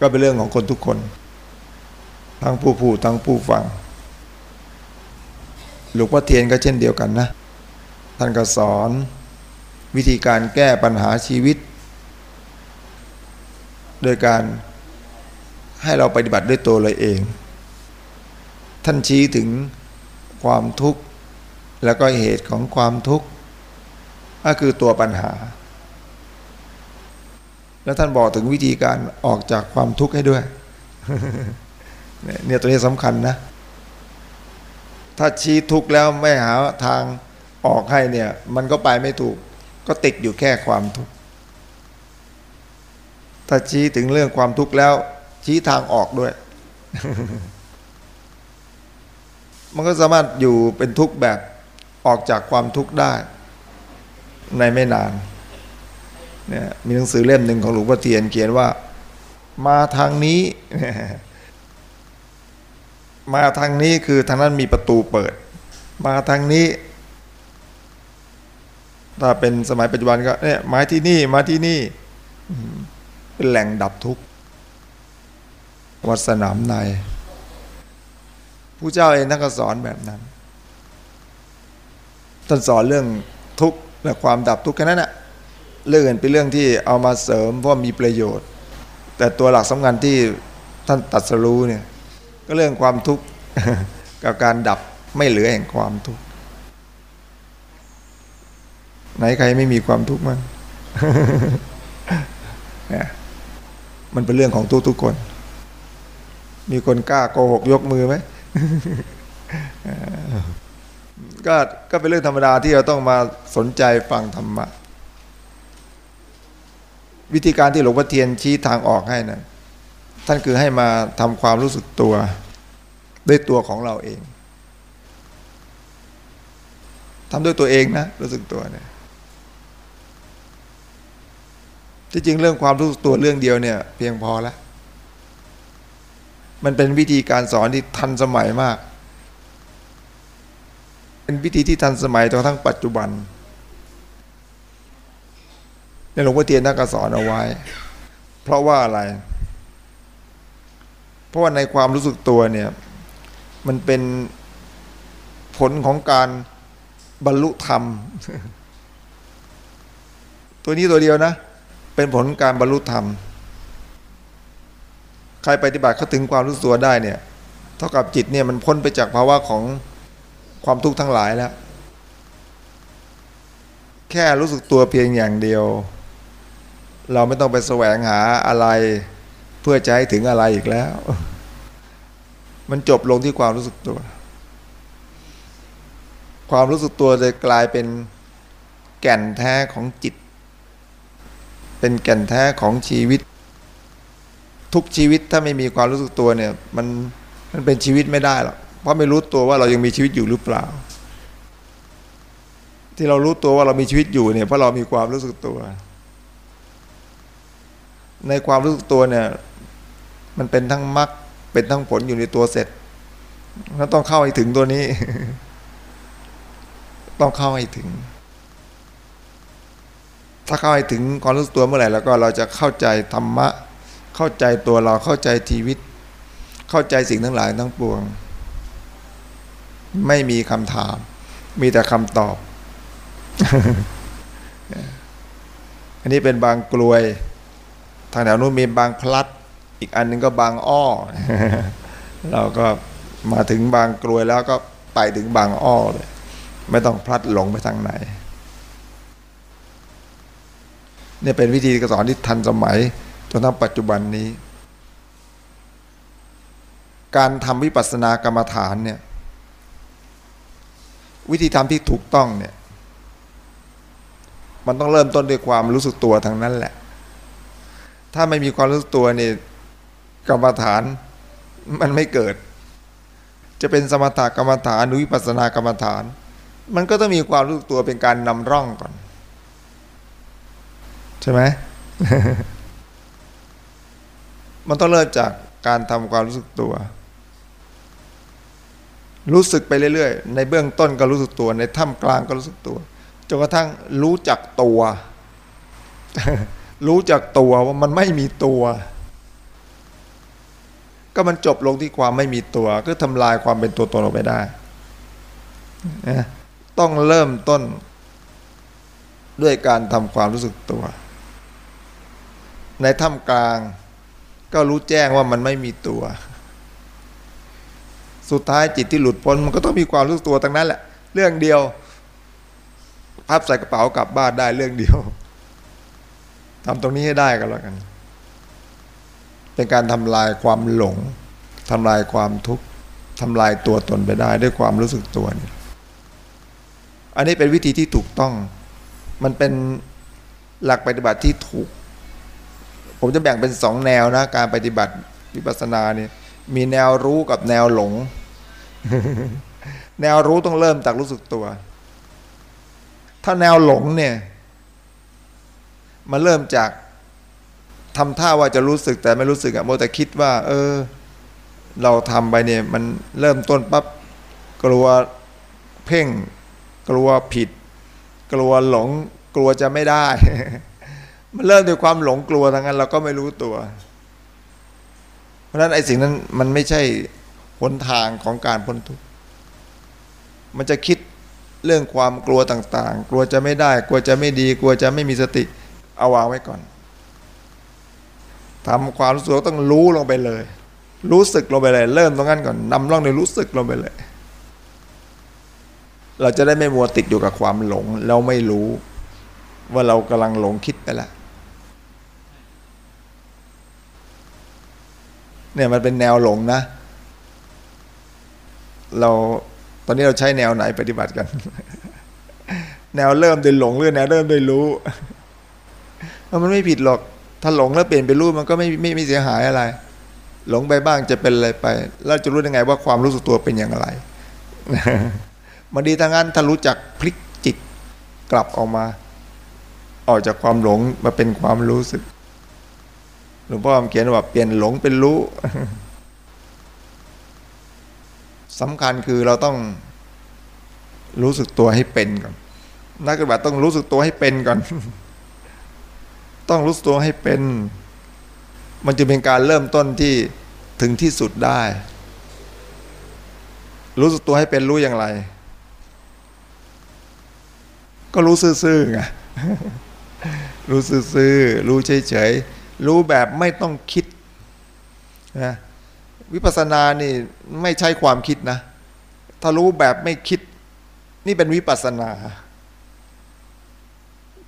ก็เป็นเรื่องของคนทุกคน ทั้งผู้พูดทั้งผู้ฟัง หลวงพ่อเทียนก็เช่นเดียวกันนะ ท่านก็สอน วิธีการแก้ปัญหาชีวิต โดยการให้เราปฏิบัติด้วยตัวเลยเอง ท่านชี้ถึงความทุกข์ แล้วก็เหตุของความทุกข์ก็คือตัวปัญหา แล้วท่านบอกถึงวิธีการออกจากความทุกข์ให้ด้วย เนี่ยตัวนี้สำคัญนะ ถ้าชี้ทุกข์แล้วไม่หาทางออกให้เนี่ย มันก็ไปไม่ถูก ก็ติดอยู่แค่ความทุกข์ ถ้าชี้ถึงเรื่องความทุกข์แล้ว ชี้ทางออกด้วย มันก็สามารถอยู่เป็นทุกข์แบบออกจากความทุกข์ได้ ในไม่นาน เนี่ยมีหนังสือเล่มหนึ่งของหลวงพ่อเทียนเขียนว่า มาทางนี้ มาทางนี้คือทางนั้นมีประตูเปิด มาทางนี้ ถ้าเป็นสมัยปัจจุบันก็เนี่ยมาที่นี่มาที่นี่เป็นแหล่งดับทุกข์วัดสนามในผู้เจ้าเองท่านก็สอนแบบนั้นท่านสอนเรื่องทุกข์และความดับทุกข์แค่นั้นแหะ เรื่องอื่นเป็นเรื่องที่เอามาเสริมเพราะมีประโยชน์ แต่ตัวหลักสำคัญที่ท่านตัดสรู้เนี่ยก็เรื่องความทุกข์กับการดับไม่เหลือแห่งความทุกข์ไหนใครไม่มีความทุกข์มั้งเนี่ยมันเป็นเรื่องของทุกทุกคน มีคนกล้าโกหกยกมือไหมก็ก็เป็นเรื่องธรรมดาที่เราต้องมาสนใจฟังธรรมะ วิธีการที่หลวงพ่อเทียนชี้ทางออกให้นะท่านคือให้มาทำความรู้สึกตัว ด้วยตัวของเราเองทำด้วยตัวเองนะรู้สึกตัวเนี่ยที่จริงเรื่องความรู้สึกตัวเรื่องเดียวเนี่ย เพียงพอแล้ว มันเป็นวิธีการสอนที่ทันสมัยมาก เป็นวิธีที่ทันสมัยจนทั้งปัจจุบันใน หลวงพ่อเทียนท่านก็สอนเอาไว้ เพราะว่าอะไร เพราะว่าในความรู้สึกตัวเนี่ย มันเป็นผลของการบรรลุธรรม ตัวนี้ตัวเดียวนะ เป็นผลการบรรลุธรรม ใครปฏิบัติเขาถึงความรู้สึกตัวได้เนี่ย เท่ากับจิตเนี่ยมันพ้นไปจากภาวะของความทุกข์ทั้งหลายแล้ว แค่รู้สึกตัวเพียงอย่างเดียว เราไม่ต้องไปแสวงหาอะไร เพื่อจะให้ถึงอะไรอีกแล้ว มันจบลงที่ความรู้สึกตัว ความรู้สึกตัวจะกลายเป็นแก่นแท้ของจิต เป็นแก่นแท้ของชีวิต ทุกชีวิตถ้าไม่มีความรู้สึกตัวเนี่ย มันมันเป็นชีวิตไม่ได้หรอกเพราะไม่รู้ตัวว่าเรายังมีชีวิตอยู่หรือเปล่า ที่เรารู้ตัวว่าเรามีชีวิตอยู่เนี่ยเพราะเรามีความรู้สึกตัว ในความรู้สึกตัวเนี่ย มันเป็นทั้งมรรคเป็นทั้งผลอยู่ในตัวเสร็จเราต้องเข้าให้ถึงตัวนี้ ต้องเข้าให้ถึง ถ้าเข้าให้ถึงความรู้สึกตัวเมื่อไหร่แล้วก็เราจะเข้าใจธรรมะ เข้าใจตัวเราเข้าใจชีวิต เข้าใจสิ่งทั้งหลายทั้งปวง ไม่มีคำถาม มีแต่คำตอบ อันนี้เป็นบางกลวย ทางแถวนู้นมีบางพลัด อีกอันนึงก็บางอ้อ เราก็มาถึงบางกลวยแล้วก็ไปถึงบางอ้อเลย ไม่ต้องพลัดหลงไปทางไหนเนี่ยเป็นวิธีการสอนที่ทันสมัยจนถึงปัจจุบันนี้ การทำวิปัสสนากรรมฐานเนี่ยวิธีทำที่ถูกต้องเนี่ย มันต้องเริ่มต้นด้วยความรู้สึกตัวทางนั้นแหละ ถ้าไม่มีความรู้สึกตัวนี่กรรมฐานมันไม่เกิด จะเป็นสมถกรรมฐานหรือวิปัสสนากรรมฐาน มันก็ต้องมีความรู้สึกตัวเป็นการนำร่องก่อน ใช่ไหมมันต้องเริ่มจากการทำความรู้สึกตัว รู้สึกไปเรื่อยๆ ในเบื้องต้นก็รู้สึกตัว ในท่ามกลางก็รู้สึกตัวจนกระทั่งรู้จักตัว รู้จักตัวว่ามันไม่มีตัว ก็มันจบลงที่ความไม่มีตัวก็ทำลายความเป็นตัวตนออกไปได้ต้องเริ่มต้น ด้วยการทำความรู้สึกตัว ในท่ามกลาง ก็รู้แจ้งว่ามันไม่มีตัว สุดท้ายจิตที่หลุดพ้นมันก็ต้องมีความรู้สึกตัวตั้งนั้นแหละ เรื่องเดียวพับใส่กระเป๋ากลับบ้านได้เรื่องเดียว ทำตรงนี้ให้ได้ก็แล้วกัน เป็นการทำลายความหลงทำลายความทุกข์ทำลายตัวตนไปได้ด้วยความรู้สึกตัวนี่อันนี้เป็นวิธีที่ถูกต้อง มันเป็นหลักปฏิบัติที่ถูก ผมจะแบ่งเป็นสองแนวนะ การปฏิบัติวิปัสสนาเนี่ยมีแนวรู้กับแนวหลง แนวรู้ต้องเริ่มจากรู้สึกตัว ถ้าแนวหลงเนี่ย มันเริ่มจากทำท่าว่าจะรู้สึกแต่ไม่รู้สึกอะโมแต่คิดว่า เออ เราทำไปเนี่ยมันเริ่มต้นปั๊บกลัวเพ่ง กลัวผิด กลัวหลง กลัวจะไม่ได้ มันเริ่มด้วยความหลงกลัวทั้งนั้น เราก็ไม่รู้ตัว เพราะฉะนั้นไอ้สิ่งนั้นมันไม่ใช่หนทางของการพ้นทุกข์มันจะคิดเรื่องความกลัวต่าง ๆ กลัวจะไม่ได้ กลัวจะไม่ดี กลัวจะไม่มีสติ เอาวางไว้ก่อนทำความรู้สึกต้องรู้ลงไปเลย รู้สึกลงไปเลย เริ่มตรงนั้นก่อนนำร่องในรู้สึกลงไปเลย เราจะได้ไม่มัวติดอยู่กับความหลง แล้วไม่รู้ ว่าเรากำลังหลงคิดไปแล้วเนี่ยมันเป็นแนวหลงนะ เราตอนนี้เราใช้แนวไหนปฏิบัติกัน แนวเริ่มโดยหลงหรือแนวเริ่มโดยรู้ มันไม่ผิดหรอกถ้าหลงแล้วเปลี่ยนเป็นรู้มันก็ไม่ไม่ไม่เสียหายอะไร หลงไปบ้างจะเป็นอะไรไป แล้วจะรู้ยังไงว่าความรู้สึกตัวเป็นอย่างไรมันดีทางนั้นถ้ารู้จักพลิกจิตกลับออกมา ออกจากความหลงมาเป็นความรู้สึกหลวงพ่อเขียนว่าเปลี่ยนหลงเป็นรู้สำคัญคือเราต้องรู้สึกตัวให้เป็นก่อนนักปฏิบัติต้องรู้สึกตัวให้เป็นก่อน ต้องรู้ตัวให้เป็น มันจะเป็นการเริ่มต้นที่ถึงที่สุดได้ รู้สึกตัวให้เป็นรู้อย่างไร ก็รู้ซื่อๆไงรู้ซื่อๆรู้เฉยๆรู้แบบไม่ต้องคิดนะวิปัสสนานี่ไม่ใช้ความคิดนะ ถ้ารู้แบบไม่คิด นี่เป็นวิปัสสนา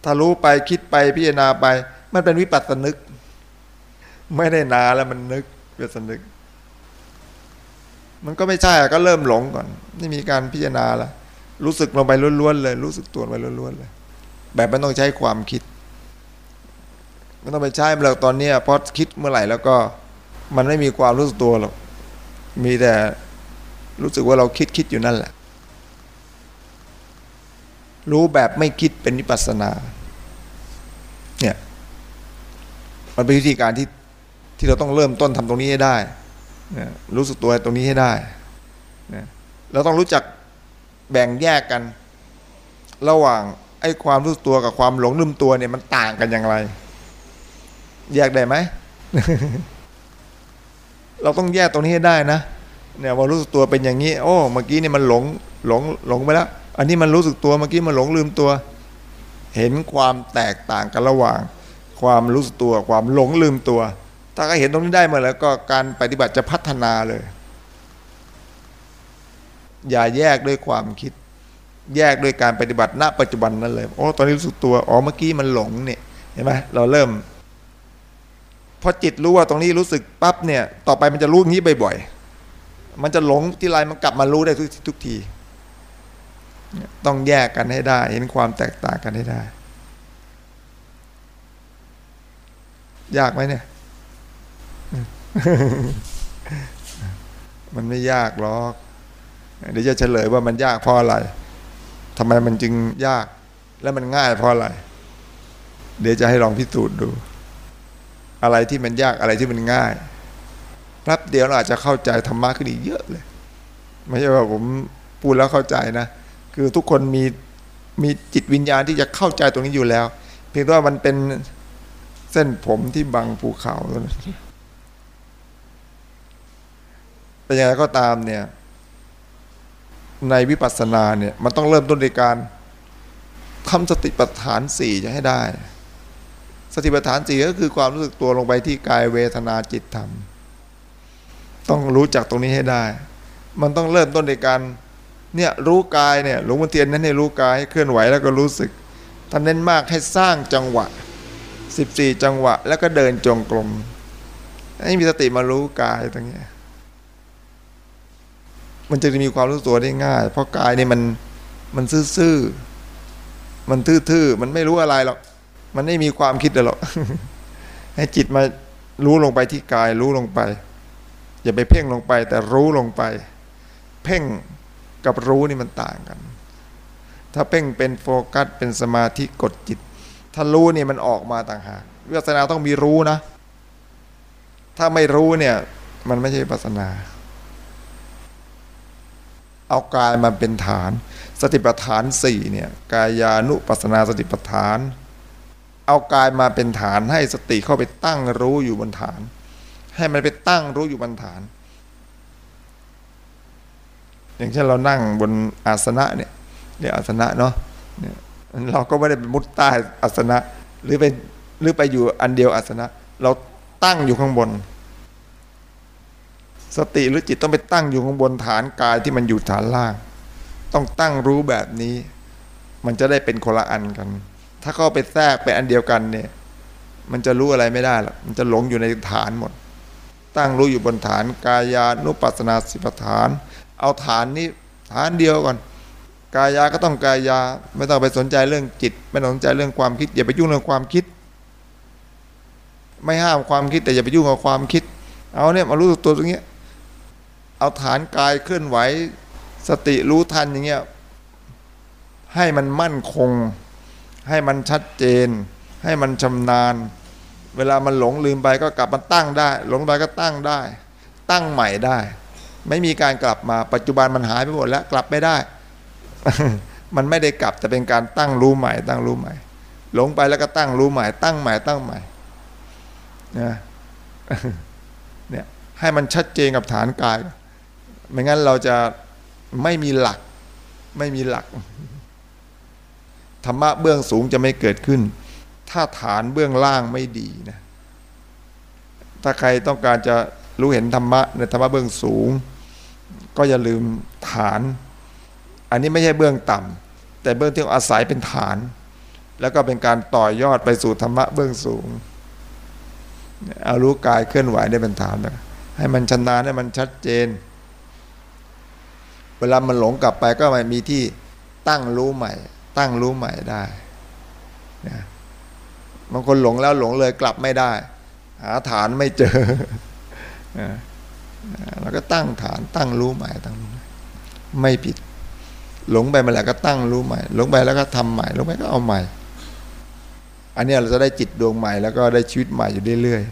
ถ้ารู้ไปคิดไปพิจารณาไป มันเป็นวิปัสสนึก ไม่ได้นาแล้วมันนึกวิปัสสนึก มันก็ไม่ใช่ก็เริ่มหลงก่อนนี่มีการพิจารณาแล้วรู้สึกลงไปล้วนๆเลย รู้สึกตัวไปล้วนๆเลย แบบไม่ต้องใช้ความคิดไม่ต้องไปใช้เมื่อตอนนี้พอคิดเมื่อไหร่แล้วก็มันไม่มีความรู้สึกตัวหรอกมีแต่รู้สึกว่าเราคิดคิดอยู่นั่นแหละ รู้แบบไม่คิดเป็นวิปัสนา เนี่ย มันเป็นวิธีการที่ที่เราต้องเริ่มต้นทำตรงนี้ให้ได้นรู้สึกตัวตรงนี้ให้ได้นเราต้องรู้จักแบ่งแยกกัน ระหว่างไอ้ความรู้สึกตัวกับความหลงลืมตัวเนี่ยมันต่างกันอย่างไร แยกได้ไหม เราต้องแยกตรงนี้ให้ได้นะเนี่ยว่ารู้สึกตัวเป็นอย่างนี้ โอ้ เมื่อกี้เนี่ยมันหลงหลงหลงไปแล้ว อันนี้มันรู้สึกตัวเมื่อกี้มันหลงลืมตัว เห็นความแตกต่างกันระหว่าง ความรู้สึกตัวความหลงลืมตัว ถ้าก็เห็นตรงนี้ได้มาแล้วก็การปฏิบัติจะพัฒนาเลย อย่าแยกด้วยความคิด แยกด้วยการปฏิบัติณ ปัจจุบันนั้นเลยโอ้ตอนนี้รู้สึกตัวอ๋อเมื่อกี้มันหลงเนี่ยเห็นไหมเราเริ่มพอจิตรู้ว่าตรงนี้รู้สึกปั๊บเนี่ย ต่อไปมันจะรู้อย่างนี้บ่อยๆ มันจะหลงที่ไรมันกลับมารู้ได้ทุกทุกที ต้องแยกกันให้ได้ เห็นความแตกต่างกันให้ได้ ยากไหมเนี่ย มันไม่ยากหรอก เดี๋ยวจะเฉลยว่ามันยากเพราะอะไรทำไมมันจึงยาก และมันง่ายเพราะอะไร เดี๋ยวจะให้ลองพิสูจน์ดู อะไรที่มันยากอะไรที่มันง่ายแป๊บเดียวเราอาจจะเข้าใจธรรมะขึ้นอีกเยอะเลย ไม่ใช่ว่าผมพูดแล้วเข้าใจนะ คือทุกคนมีมีจิตวิญญาณที่จะเข้าใจตรงนี้อยู่แล้ว เพียงแต่ว่ามันเป็นเส้นผมที่บังภูเขาแต่อย่างไรก็ตามเนี่ย ในวิปัสสนาเนี่ย มันต้องเริ่มต้นในการทำสติปัฏฐานสี่จะให้ได้ สติปัฏฐานสี่ก็คือความรู้สึกตัวลงไปที่กายเวทนาจิตธรรม ต้องรู้จักตรงนี้ให้ได้ มันต้องเริ่มต้นในการ เนี่ยรู้กายเนี่ยหลวงพ่อเทียนนั้นให้รู้กายให้เคลื่อนไหวแล้วก็รู้สึกท่านเน้นมากให้สร้างจังหวะ 14 จังหวะ แล้วก็เดินจงกรมให้มีสติมารู้กายตรงนี้มันจะมีความรู้ตัวได้ง่าย เพราะกายนี่มันมันซื่อๆมันทื่อๆมันไม่รู้อะไรหรอกมันไม่มีความคิดหรอกให้จิตมารู้ลงไปที่กายรู้ลงไป อย่าไปเพ่งลงไป แต่รู้ลงไป เพ่ง กับรู้นี่มันต่างกัน ถ้าเพ่งเป็นโฟกัสเป็นสมาธิกดจิต ถ้ารู้นี่มันออกมาต่างหากวิปัสสนาต้องมีรู้นะ ถ้าไม่รู้เนี่ย มันไม่ใช่วิปัสสนา เอากายมาเป็นฐาน สติปัฏฐานสี่เนี่ยกายานุปัสสนาสติปัฏฐาน เอากายมาเป็นฐานให้สติเข้าไปตั้งรู้อยู่บนฐาน ให้มันไปตั้งรู้อยู่บนฐาน อย่างเช่นเรานั่งบนอาสนะเนี่ยเรียกอาสนะเนาะเนี่ยเราก็ไม่ได้ไปมุดใต้อาสนะ หรือไปหรือไปอยู่อันเดียวอาสนะ เราตั้งอยู่ข้างบน สติหรือจิตต้องไปตั้งอยู่ข้างบนฐานกายที่มันอยู่ฐานล่าง ต้องตั้งรู้แบบนี้ มันจะได้เป็นคนละอันกัน ถ้าเข้าไปแทรกเป็นอันเดียวกันเนี่ย มันจะรู้อะไรไม่ได้หรอกมันจะหลงอยู่ในฐานหมด ตั้งรู้อยู่บนฐานกายานุปัสสนาสิปฐาน เอาฐานนี้ฐานเดียวก่อน กายาก็ต้องกายา ไม่ต้องไปสนใจเรื่องจิต ไม่ต้องสนใจเรื่องความคิด อย่าไปยุ่งเรื่องความคิด ไม่ห้ามความคิดแต่อย่าไปยุ่งกับความคิด เอาเนี่ยมารู้ตัวตรงนี้เอาฐานกายเคลื่อนไหว สติรู้ทันอย่างเงี้ยให้มันมั่นคง ให้มันชัดเจน ให้มันชำนาญ เวลามันหลงลืมไปก็กลับมาตั้งได้ หลงไปก็ตั้งได้ ตั้งใหม่ได้ ไม่มีการกลับมาปัจจุบันมันหายไปหมดแล้วกลับไม่ได้ มันไม่ได้กลับแต่เป็นการตั้งรู้ใหม่ ตั้งรู้ใหม่ หลงไปแล้วก็ตั้งรู้ใหม่ ตั้งใหม่ตั้งใหม่นะเนี่ยให้มันชัดเจนกับฐานกาย ไม่งั้นเราจะไม่มีหลัก ไม่มีหลักธรรมะเบื้องสูงจะไม่เกิดขึ้น ถ้าฐานเบื้องล่างไม่ดีนะถ้าใครต้องการจะ รู้เห็นธรรมะในธรรมะเบื้องสูง ก็อย่าลืมฐาน อันนี้ไม่ใช่เบื้องต่ำแต่เบื้องที่อาศัยเป็นฐาน แล้วก็เป็นการต่อยอดไปสู่ธรรมะเบื้องสูงเอารู้กายเคลื่อนไหวได้เป็นฐานนะให้มันชนาให้มันชัดเจน เวลามันหลงกลับไปก็มมีที่ตั้งรู้ใหม่ ตั้งรู้ใหม่ได้นะบางคนหลงแล้วหลงเลยกลับไม่ได้ หาฐานไม่เจอ แล้วก็ตั้งฐานตั้งรู้ใหม่ตั้งไม่ผิด หลงไปมาแล้วก็ตั้งรู้ใหม่ หลงไปแล้วก็ทำใหม่หลงไปก็เอาใหม่ อันนี้เราจะได้จิตดวงใหม่แล้วก็ได้ชีวิตใหม่อยู่เรื่อย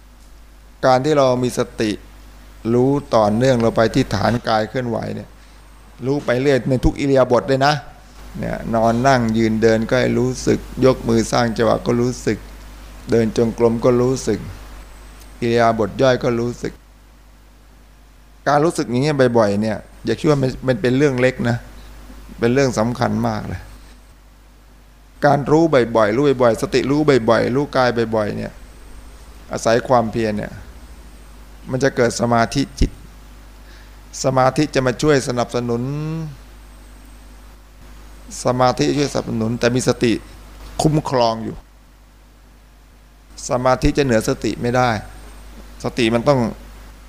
ๆการที่เรามีสติรู้ต่อเนื่องเราไปที่ฐานกายเคลื่อนไหวเนี่ยรู้ไปเรื่อยในทุกอิเลียบทเลยนะเนี่ยนอนนั่งยืนเดินก็ให้รู้สึก ยกมือสร้างจังหวะก็รู้สึก เดินจงกรมก็รู้สึก กิริยาบทย่อยก็รู้สึก การรู้สึกอย่างนี้บ่อยๆ เนี่ยอย่าคิดว่ามันเป็นเรื่องเล็กนะ เป็นเรื่องสำคัญมากเลย การรู้บ่อยๆ รู้บ่อยๆ สติรู้บ่อยๆ รู้กายบ่อยๆ เนี่ย อาศัยความเพียรเนี่ย มันจะเกิดสมาธิจิต สมาธิจะมาช่วยสนับสนุน สมาธิช่วยสนับสนุน แต่มีสติคุ้มครองอยู่ สมาธิจะเหนือสติไม่ได้ สติมันต้อง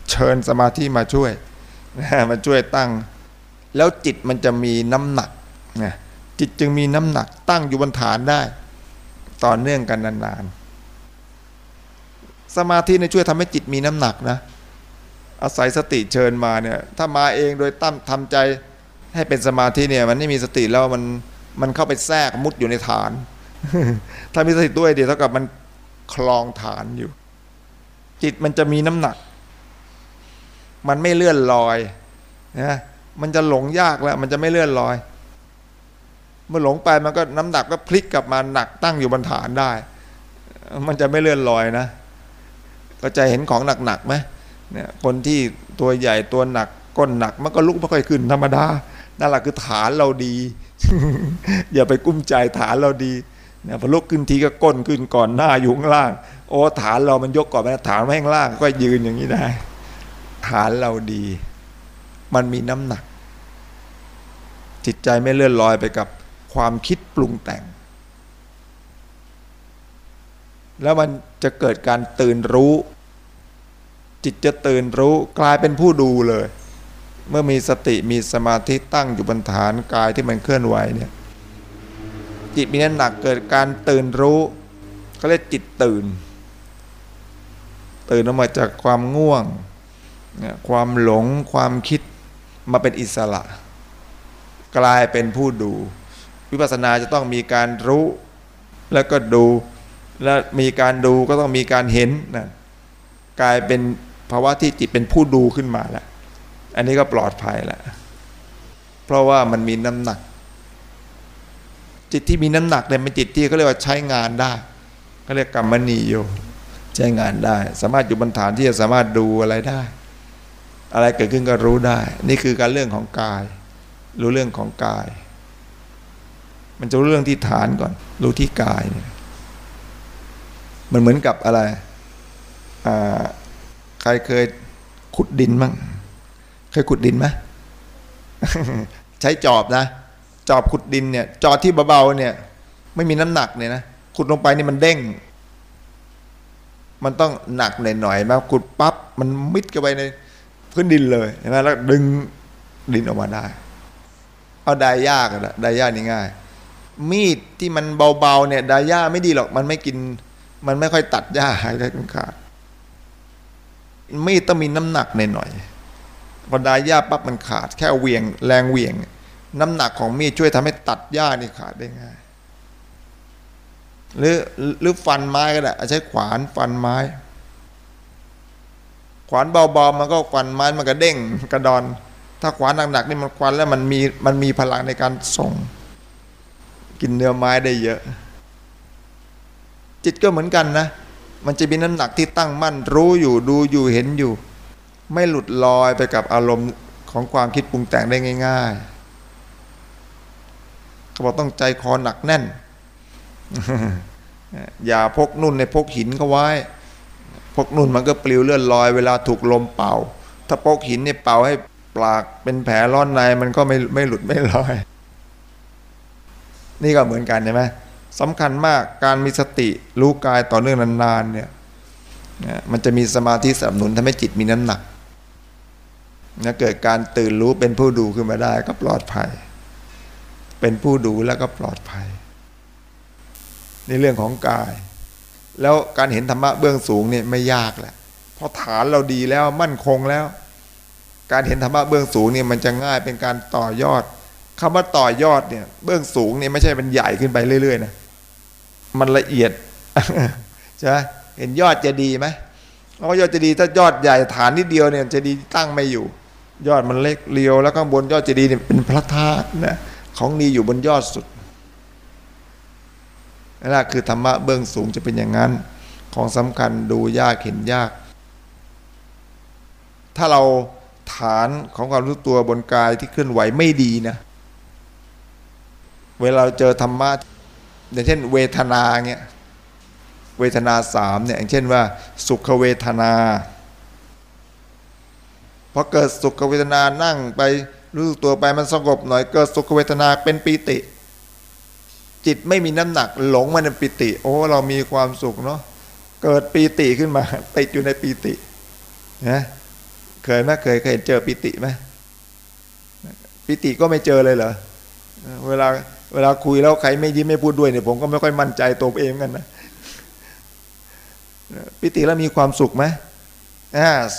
เชิญสมาธิมาช่วยนะมาช่วยตั้ง แล้วจิตมันจะมีน้ำหนักนะจิตจึงมีน้ำหนักตั้งอยู่บนฐานได้ ต่อเนื่องกันนานๆ สมาธิในช่วยทำให้จิตมีน้ำหนักนะ อาศัยสติเชิญมาเนี่ยถ้ามาเองโดยตั้มทำใจให้เป็นสมาธิเนี่ยมันไม่มีสติแล้วมันมันเข้าไปแทรกมุดอยู่ในฐาน ถ้ามีสติด้วยเดียวเท่ากับมันคลองฐานอยู่ จิตมันจะมีน้ำหนัก มันไม่เลื่อนลอยนะมันจะหลงยากแล้ว มันจะไม่เลื่อนลอย เมื่อหลงไปมันก็น้ำหนักก็พลิกกลับมาหนักตั้งอยู่บนฐานได้ มันจะไม่เลื่อนลอยนะก็ใจเห็นของหนักๆไหมเนี่ยคนที่ตัวใหญ่ตัวหนักก้นหนักมันก็ลุกไม่ค่อยขึ้นธรรมดานั่นแหละคือฐานเราดี อย่าไปกุ้มใจฐานเราดี นี่ยพอลุกขึ้นทีก็ก้นขึ้นก่อนหน้าอยู่ข้างล่าง โอ้ฐานเรามันยกก่อนไปฐานไว้ข้างล่าง ก็ยืนอย่างนี้ได้ ฐานเราดี มันมีน้ำหนัก จิตใจไม่เลื่อนลอยไปกับความคิดปรุงแต่ง แล้วมันจะเกิดการตื่นรู้ จิตจะตื่นรู้กลายเป็นผู้ดูเลย เมื่อมีสติมีสมาธิตั้งอยู่บนฐานกายที่มันเคลื่อนไหวเนี่ย จิตมีน้ำหนักเกิดการตื่นรู้เขาเรียกจิตตื่น ตื่นออกมาจากความง่วง ความหลงความคิดมาเป็นอิสระ กลายเป็นผู้ดู วิปัสสนาจะต้องมีการรู้แล้วก็ดู และมีการดูก็ต้องมีการเห็นนะกลายเป็นภาวะที่จิตเป็นผู้ดูขึ้นมาแล้ว อันนี้ก็ปลอดภัยแล้ว เพราะว่ามันมีน้ำหนัก จิตที่มีน้ำหนักเนี่ยเป็นจิตที่เขาเรียกว่าใช้งานได้เขาเรียกกรรมนิโยใช้งานได้ สามารถอยู่บนฐานที่จะสามารถดูอะไรได้ อะไรเกิดขึ้นก็รู้ได้ นี่คือการเรื่องของกาย รู้เรื่องของกาย มันจะรู้เรื่องที่ฐานก่อน รู้ที่กายเนี่ยมันเหมือนกับอะไรใครเคยขุดดินมั้งเคยขุดดินไหมใช้จอบนะ จอบขุดดินเนี่ย จอบที่เบาๆเนี่ย ไม่มีน้ำหนักเนี่ยนะขุดลงไปนี่มันเด้ง มันต้องหนักหน่อยๆมาขุดปั๊บมันมิดเข้าไปในพื้นดินเลยเห็นไหมแล้วดึงดินออกมาได้ เอาได้ยากอะได้ยากนี่ง่าย มีดที่มันเบาๆเนี่ยไดยาไม่ดีหรอก มันไม่กิน มันไม่ค่อยตัดหญ้าหายได้ขาดมีดต้องมีน้ำหนักหน่อยๆพอได้หญ้าปั๊บมันขาด แค่เวียง แรงเวียง น้ำหนักของมีดช่วยทำให้ตัดหญ้านี่ขาดได้ง่าย หรือหรือฟันไม้ก็ได้ใช้ขวานฟันไม้ ขวานเบาๆมันก็ฟันไม้มันก็เด้งกระดอน ถ้าขวานหนักๆนี่มันควันแล้วมันมีมันมีพลังในการส่ง กินเนื้อไม้ได้เยอะ จิตก็เหมือนกันนะ มันจะมีน้ำหนักที่ตั้งมั่นรู้อยู่ดูอยู่เห็นอยู่ ไม่หลุดลอยไปกับอารมณ์ของความคิดปรุงแต่งได้ง่าย ๆ เขาบอกต้องใจคอหนักแน่น อย่าพกนุ่นในพกหินก็ไว้ พกนุ่นมันก็ปลิวเลื่อนลอย เวลาถูกลมเป่า ถ้าพกหินเนี่ยเป่าให้ปากเป็นแผลร้อนในมันก็ไม่ไม่หลุดไม่ลอย นี่ก็เหมือนกันใช่ไหมสำคัญมากการมีสติรู้กายต่อเนื่องนานๆเนี่ยมันจะมีสมาธิสนับสนุนทำให้จิตมีน้ำหนักนะเกิดการตื่นรู้เป็นผู้ดูขึ้นมาได้ก็ปลอดภัย เป็นผู้ดูแล้วก็ปลอดภัย ในเรื่องของกาย แล้วการเห็นธรรมะเบื้องสูงเนี่ยไม่ยากแหละเพราะฐานเราดีแล้วมั่นคงแล้ว การเห็นธรรมะเบื้องสูงเนี่ยมันจะง่ายเป็นการต่อยอดคำว่าต่อยอดเนี่ย เบื้องสูงเนี่ยไม่ใช่เป็นใหญ่ขึ้นไปเรื่อยๆนะมันละเอียดใช่ไหมเห็นยอดจะดีไหมเพราะยอดจะดีถ้ายอดใหญ่ฐานนิดเดียวเนี่ยจะดีตั้งไม่อยู่ ยอดมันเล็กเรียวแล้วข้างบนยอดจะดีเนี่ยเป็นพระธาตุนะ ของดีอยู่บนยอดสุดนั่นแหละคือธรรมะเบื้องสูงจะเป็นอย่างนั้น ของสำคัญดูยากเห็นยาก ถ้าเราฐานของความรู้ตัวบนกายที่เคลื่อนไหวไม่ดีนะ เวลาเจอธรรมะอย่างเช่น เวทนาเงี้ยเวทนาสามเนี่ยอย่างเช่นว่า สุขเวทนาพอเกิดสุขเวทนานั่งไป รู้ตัวไปมันสงบหน่อยเกิดสุขเวทนาเป็นปีติ จิตไม่มีน้ำหนักหลงมาในปีติ โอ้ เรามีความสุขเนาะเกิดปีติขึ้นมา ติดอยู่ในปีตินะเคยไหมเคยเคยเจอปีติไหมปีติก็ไม่เจอเลยเหรอเวลาเวลาคุยแล้วใครไม่ยิ้มไม่พูดด้วยเนี่ยผมก็ไม่ค่อยมั่นใจตัวเองกันนะปิติแล้วมีความสุขไหม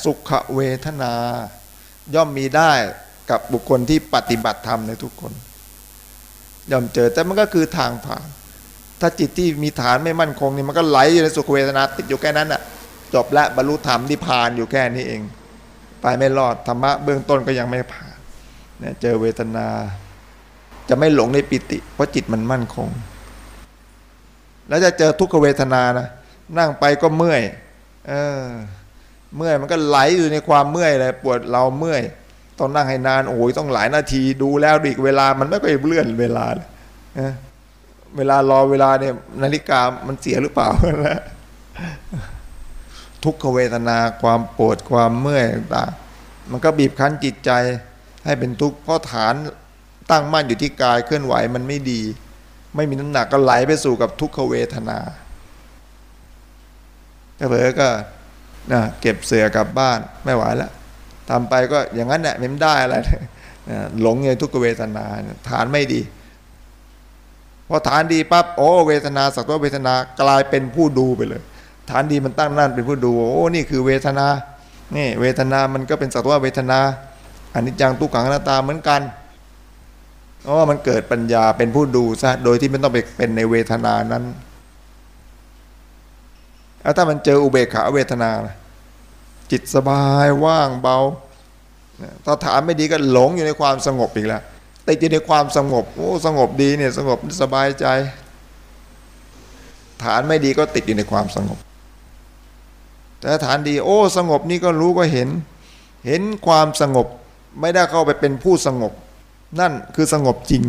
สุขเวทนา ย่อมมีได้ กับบุคคลที่ปฏิบัติธรรมในทุกคนย่อมเจอแต่มันก็คือทางผ่าน ถ้าจิตที่มีฐานไม่มั่นคงนี่มันก็ไหลอยู่ในสุขเวทนาติดอยู่แค่นั้นอะจบและบรรลุธรรมที่ผ่านอยู่แค่นี้เอง ไปไม่รอดธรรมะเบื้องต้นก็ยังไม่ผ่านเนี่ยเจอเวทนา จะไม่หลงในปิติ เพราะจิตมันมั่นคง แล้วจะเจอทุกขเวทนานะนั่งไปก็เมื่อย เออ เมื่อยมันก็ไหลอยู่ในความเมื่อยเลยปวดเราเมื่อย ต้องนั่งให้นานโอ้ยต้องหลายนาทีดูแล้วอีกเวลามันไม่ค่อยเลื่อนเวลาเลยนะเวลารอเวลาเนี่ยนาฬิกามันเสียหรือเปล่านะทุกขเวทนาความปวดความเมื่อยต่างมันก็บีบคั้นจิตใจให้เป็นทุกข์เพราะฐานตั้งมั่นอยู่ที่กายเคลื่อนไหวมันไม่ดี ไม่มีน้ำหนักก็ไหลไปสู่กับทุกขเวทนาก็เผลอก็นะเก็บเสือกลับบ้านไม่ไหวแล้ว ทำไปก็อย่างนั้นแหละไม่ได้อะไรหลงในทุกเวทนาฐานไม่ดีพอฐานดีปั๊บโอ้เวทนาสักว่าเวทนากลายเป็นผู้ดูไปเลย ฐานดีมันตั้งนั่นเป็นผู้ดู โอ้นี่คือเวทนานี่เวทนามันก็เป็นสักว่าเวทนาอันนี้จังทุกขังหน้าตาเหมือนกันเพราะมันเกิดปัญญาเป็นผู้ดูซะโดยที่ไม่ต้องไปเป็นในเวทนานั้นแล้วถ้ามันเจออุเบกขาเวทนานะ จิตสบายว่างเบาถ้าฐานไม่ดีก็หลงอยู่ในความสงบอีกแล้วติดอยู่ในความสงบโอ้สงบดีเนี่ยสงบสบายใจ ฐานไม่ดีก็ติดอยู่ในความสงบ แต่ฐานดี โอ้ สงบนี่ก็รู้ก็เห็น เห็นความสงบ ไม่ได้เข้าไปเป็นผู้สงบ นั่นคือสงบจริง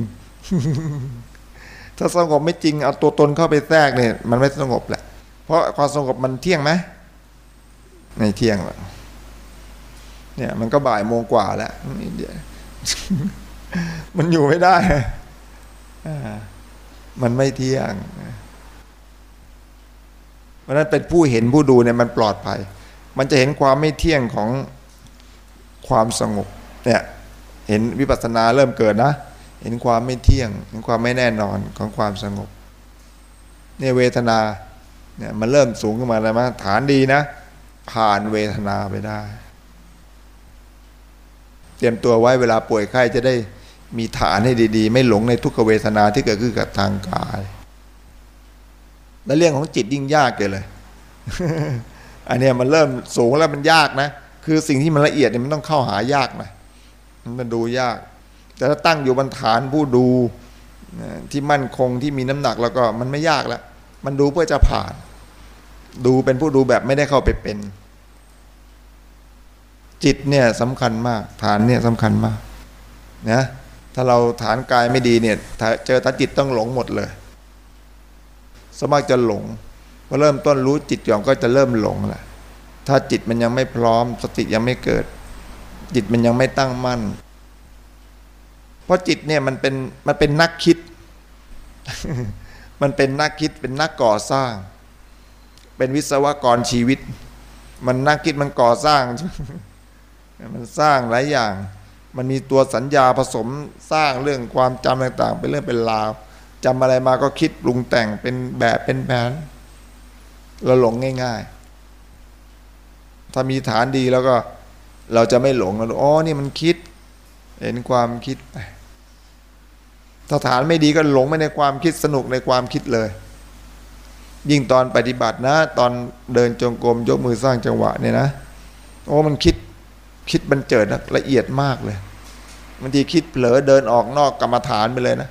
ถ้าสงบไม่จริงเอาตัวตนเข้าไปแทรกเนี่ย มันไม่สงบแหละ เพราะความสงบมันเที่ยงไหม ไม่เที่ยงหรอกเนี่ย มันก็บ่ายโมงกว่าแล้วเดียมันอยู่ไม่ได้มันไม่เที่ยงเพราะนั้นเป็นผู้เห็นผู้ดูเนี่ยมันปลอดภัย มันจะเห็นความไม่เที่ยงของความสงบ เนี่ย เห็นวิปัสสนาเริ่มเกิดนะ เห็นความไม่เที่ยง เห็นความไม่แน่นอนของความสงบ เนี่ยเวทนา เนี่ยมันเริ่มสูงขึ้นมาแล้วมั้ฐานดีนะ ผ่านเวทนาไปได้ เตรียมตัวไว้เวลาป่วยไข้จะได้มีฐานให้ดี ๆ ไม่หลงในทุกขเวทนาที่เกิดขึ้นกับทางกาย และเรื่องของจิตยิ่งยากเลย อันนี้มันเริ่มสูงแล้วมันยากนะ คือสิ่งที่มันละเอียดเนี่ยมันต้องเข้าหายากนะมันดูยาก แต่ถ้าตั้งอยู่บนฐานผู้ดูที่มั่นคงที่มีน้ำหนักแล้วก็มันไม่ยากแล้ว มันดูเพื่อจะผ่าน ดูเป็นผู้ดูแบบไม่ได้เข้าไปเป็น จิตเนี่ยสำคัญมาก ฐานเนี่ยสำคัญมากนะถ้าเราฐานกายไม่ดีเนี่ยเจอตาจิตต้องหลงหมดเลยสมัครจะหลงพอเริ่มต้นรู้จิตอย่อมก็จะเริ่มหลงแหละถ้าจิตมันยังไม่พร้อม สติยังไม่เกิด จิตมันยังไม่ตั้งมั่น เพราะจิตเนี่ยมันเป็นมันเป็นนักคิด มันเป็นนักคิดเป็นนักก่อสร้าง เป็นวิศวกรชีวิต มันนักคิดมันก่อสร้าง มันสร้างหลายอย่าง มันมีตัวสัญญาผสมสร้างเรื่องความจำต่างๆ เป็นเรื่องเป็นราวจำอะไรมาก็คิดปรุงแต่งเป็นแบบเป็นแผนเราหลงง่าย ๆ ถ้ามีฐานดีแล้วก็เราจะไม่หลงแล้วอ๋อนี่มันคิด เห็นความคิดไปถ้าฐานไม่ดีก็หลงไปในความคิดสนุกในความคิดเลย ยิ่งตอนปฏิบัตินะ ตอนเดินจงกรมยกมือสร้างจังหวะเนี่ยนะโอ้มันคิดคิดบันเจิดนะละเอียดมากเลยบางทีคิดเผลอเดินออกนอกกรรมฐานไปเลยนะ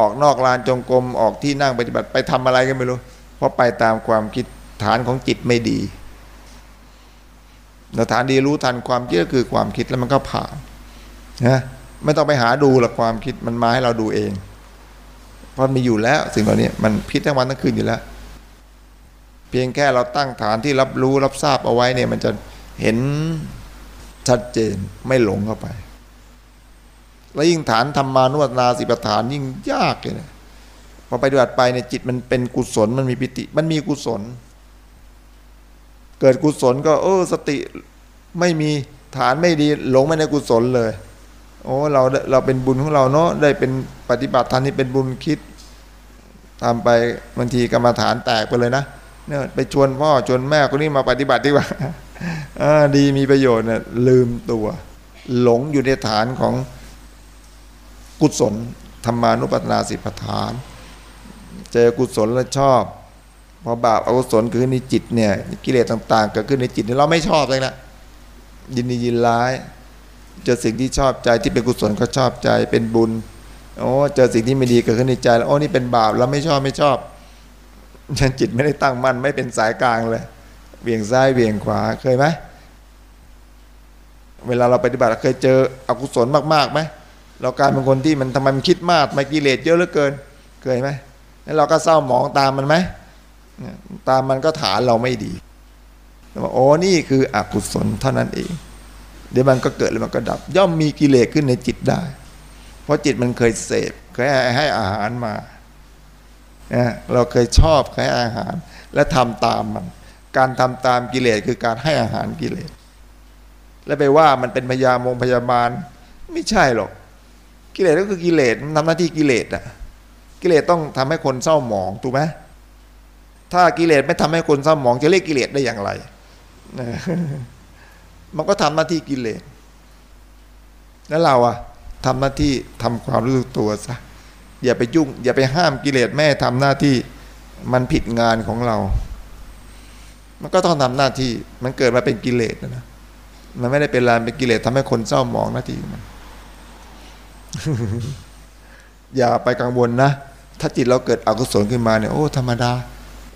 ออกนอกลานจงกรมออกที่นั่งปฏิบัติไปทำอะไรกันไม่รู้ เพราะไปตามความคิดฐานของจิตไม่ดีแต่ฐานดีรู้ทันความคิดก็คือความคิดแล้วมันก็ผ่านนะไม่ต้องไปหาดูหรอกความคิดมันมาให้เราดูเอง เพราะมีอยู่แล้วสิ่งเหล่านี้มันพิษทั้งวันทั้งคืนอยู่แล้ว เพียงแค่เราตั้งฐานที่รับรู้รับทราบเอาไว้เนี่ยมันจะเห็นชัดเจนไม่หลงเข้าไป แล้วยิ่งฐานธรรมานุวัตนาสิปฐานยิ่งยากเลยนะพอไปดูัดไปในจิตมันเป็นกุศลมันมีปิติ มันมีกุศล เกิดกุศลก็ เออ สติไม่มีฐานไม่ดีหลงไม่ในกุศลเลย โอ้เราเราเป็นบุญของเราเนาะได้เป็นปฏิบัติทานนี้เป็นบุญคิดทำไปบางทีกรรมฐานแตกไปเลยนะ เนี่ยไปชวนพ่อชวนแม่คนนี้มาปฏิบัติดีกว่าดีมีประโยชน์เนี่ยลืมตัว หลงอยู่ในฐานของกุศลธรรมานุปัฏนาสิปฐาน เจอกุศลแล้วชอบ พอบาปอกุศลเกิดขึ้นในจิตเนี่ยกิเลสต่าง ๆ เกิดขึ้นในจิตเราไม่ชอบเลยนะยินดียินร้ายเจอสิ่งที่ชอบใจที่เป็นกุศลก็ชอบใจเป็นบุญโอ้เจอสิ่งที่ไม่ดีเกิดขึ้นในใจแล้วโอ้นี่เป็นบาปเราไม่ชอบไม่ชอบ ฉันจิตไม่ได้ตั้งมั่นไม่เป็นสายกลางเลยเบี่ยงซ้ายเบี่ยงขวาเคยไหมเวลาเราปฏิบัติเคยเจออกุศลมากๆไหมเรากลายเป็นคนที่มันทำไมมันคิดมากมากิเลสเยอะเหลือเกินเคยไหมแล้วเราก็เศร้าหมองตามมันไหมตามมันก็ฐานเราไม่ดีว่าโอ้นี่คืออกุศลเท่านั้นเอง เดี๋ยวมันก็เกิดแล้วมันก็ดับ ย่อมมีกิเลสขึ้นในจิตได้ เพราะจิตมันเคยเสพเคยให้อาหารมา เราเคยชอบเคยให้อาหาร และทำตามมัน การทำตามกิเลสคือการให้อาหารกิเลส แล้วไปว่ามันเป็นพยามงพยาบาล ไม่ใช่หรอก กิเลสก็คือกิเลสมันทำหน้าที่กิเลสอะกิเลสต้องทำให้คนเศร้าหมองถูกไหมถ้ากิเลสไม่ทำให้คนเศร้าหมองจะเรียกกิเลสได้อย่างไร มันก็ทำหน้าที่กิเลส แล้วเราอะทำหน้าที่ทำความรู้สึกตัวซะ อย่าไปยุ่ง อย่าไปห้ามกิเลสแม่ทำหน้าที่มันผิดงานของเรา มันก็ต้องทำหน้าที่มันเกิดมาเป็นกิเลสนะมันไม่ได้เป็นลานเป็นกิเลสทำให้คนเศร้าหมองหน้าที่มันอย่าไปกังวลนะ ถ้าจิตเราเกิดอกุศลขึ้นมาเนี่ยโอ้ธรรมดา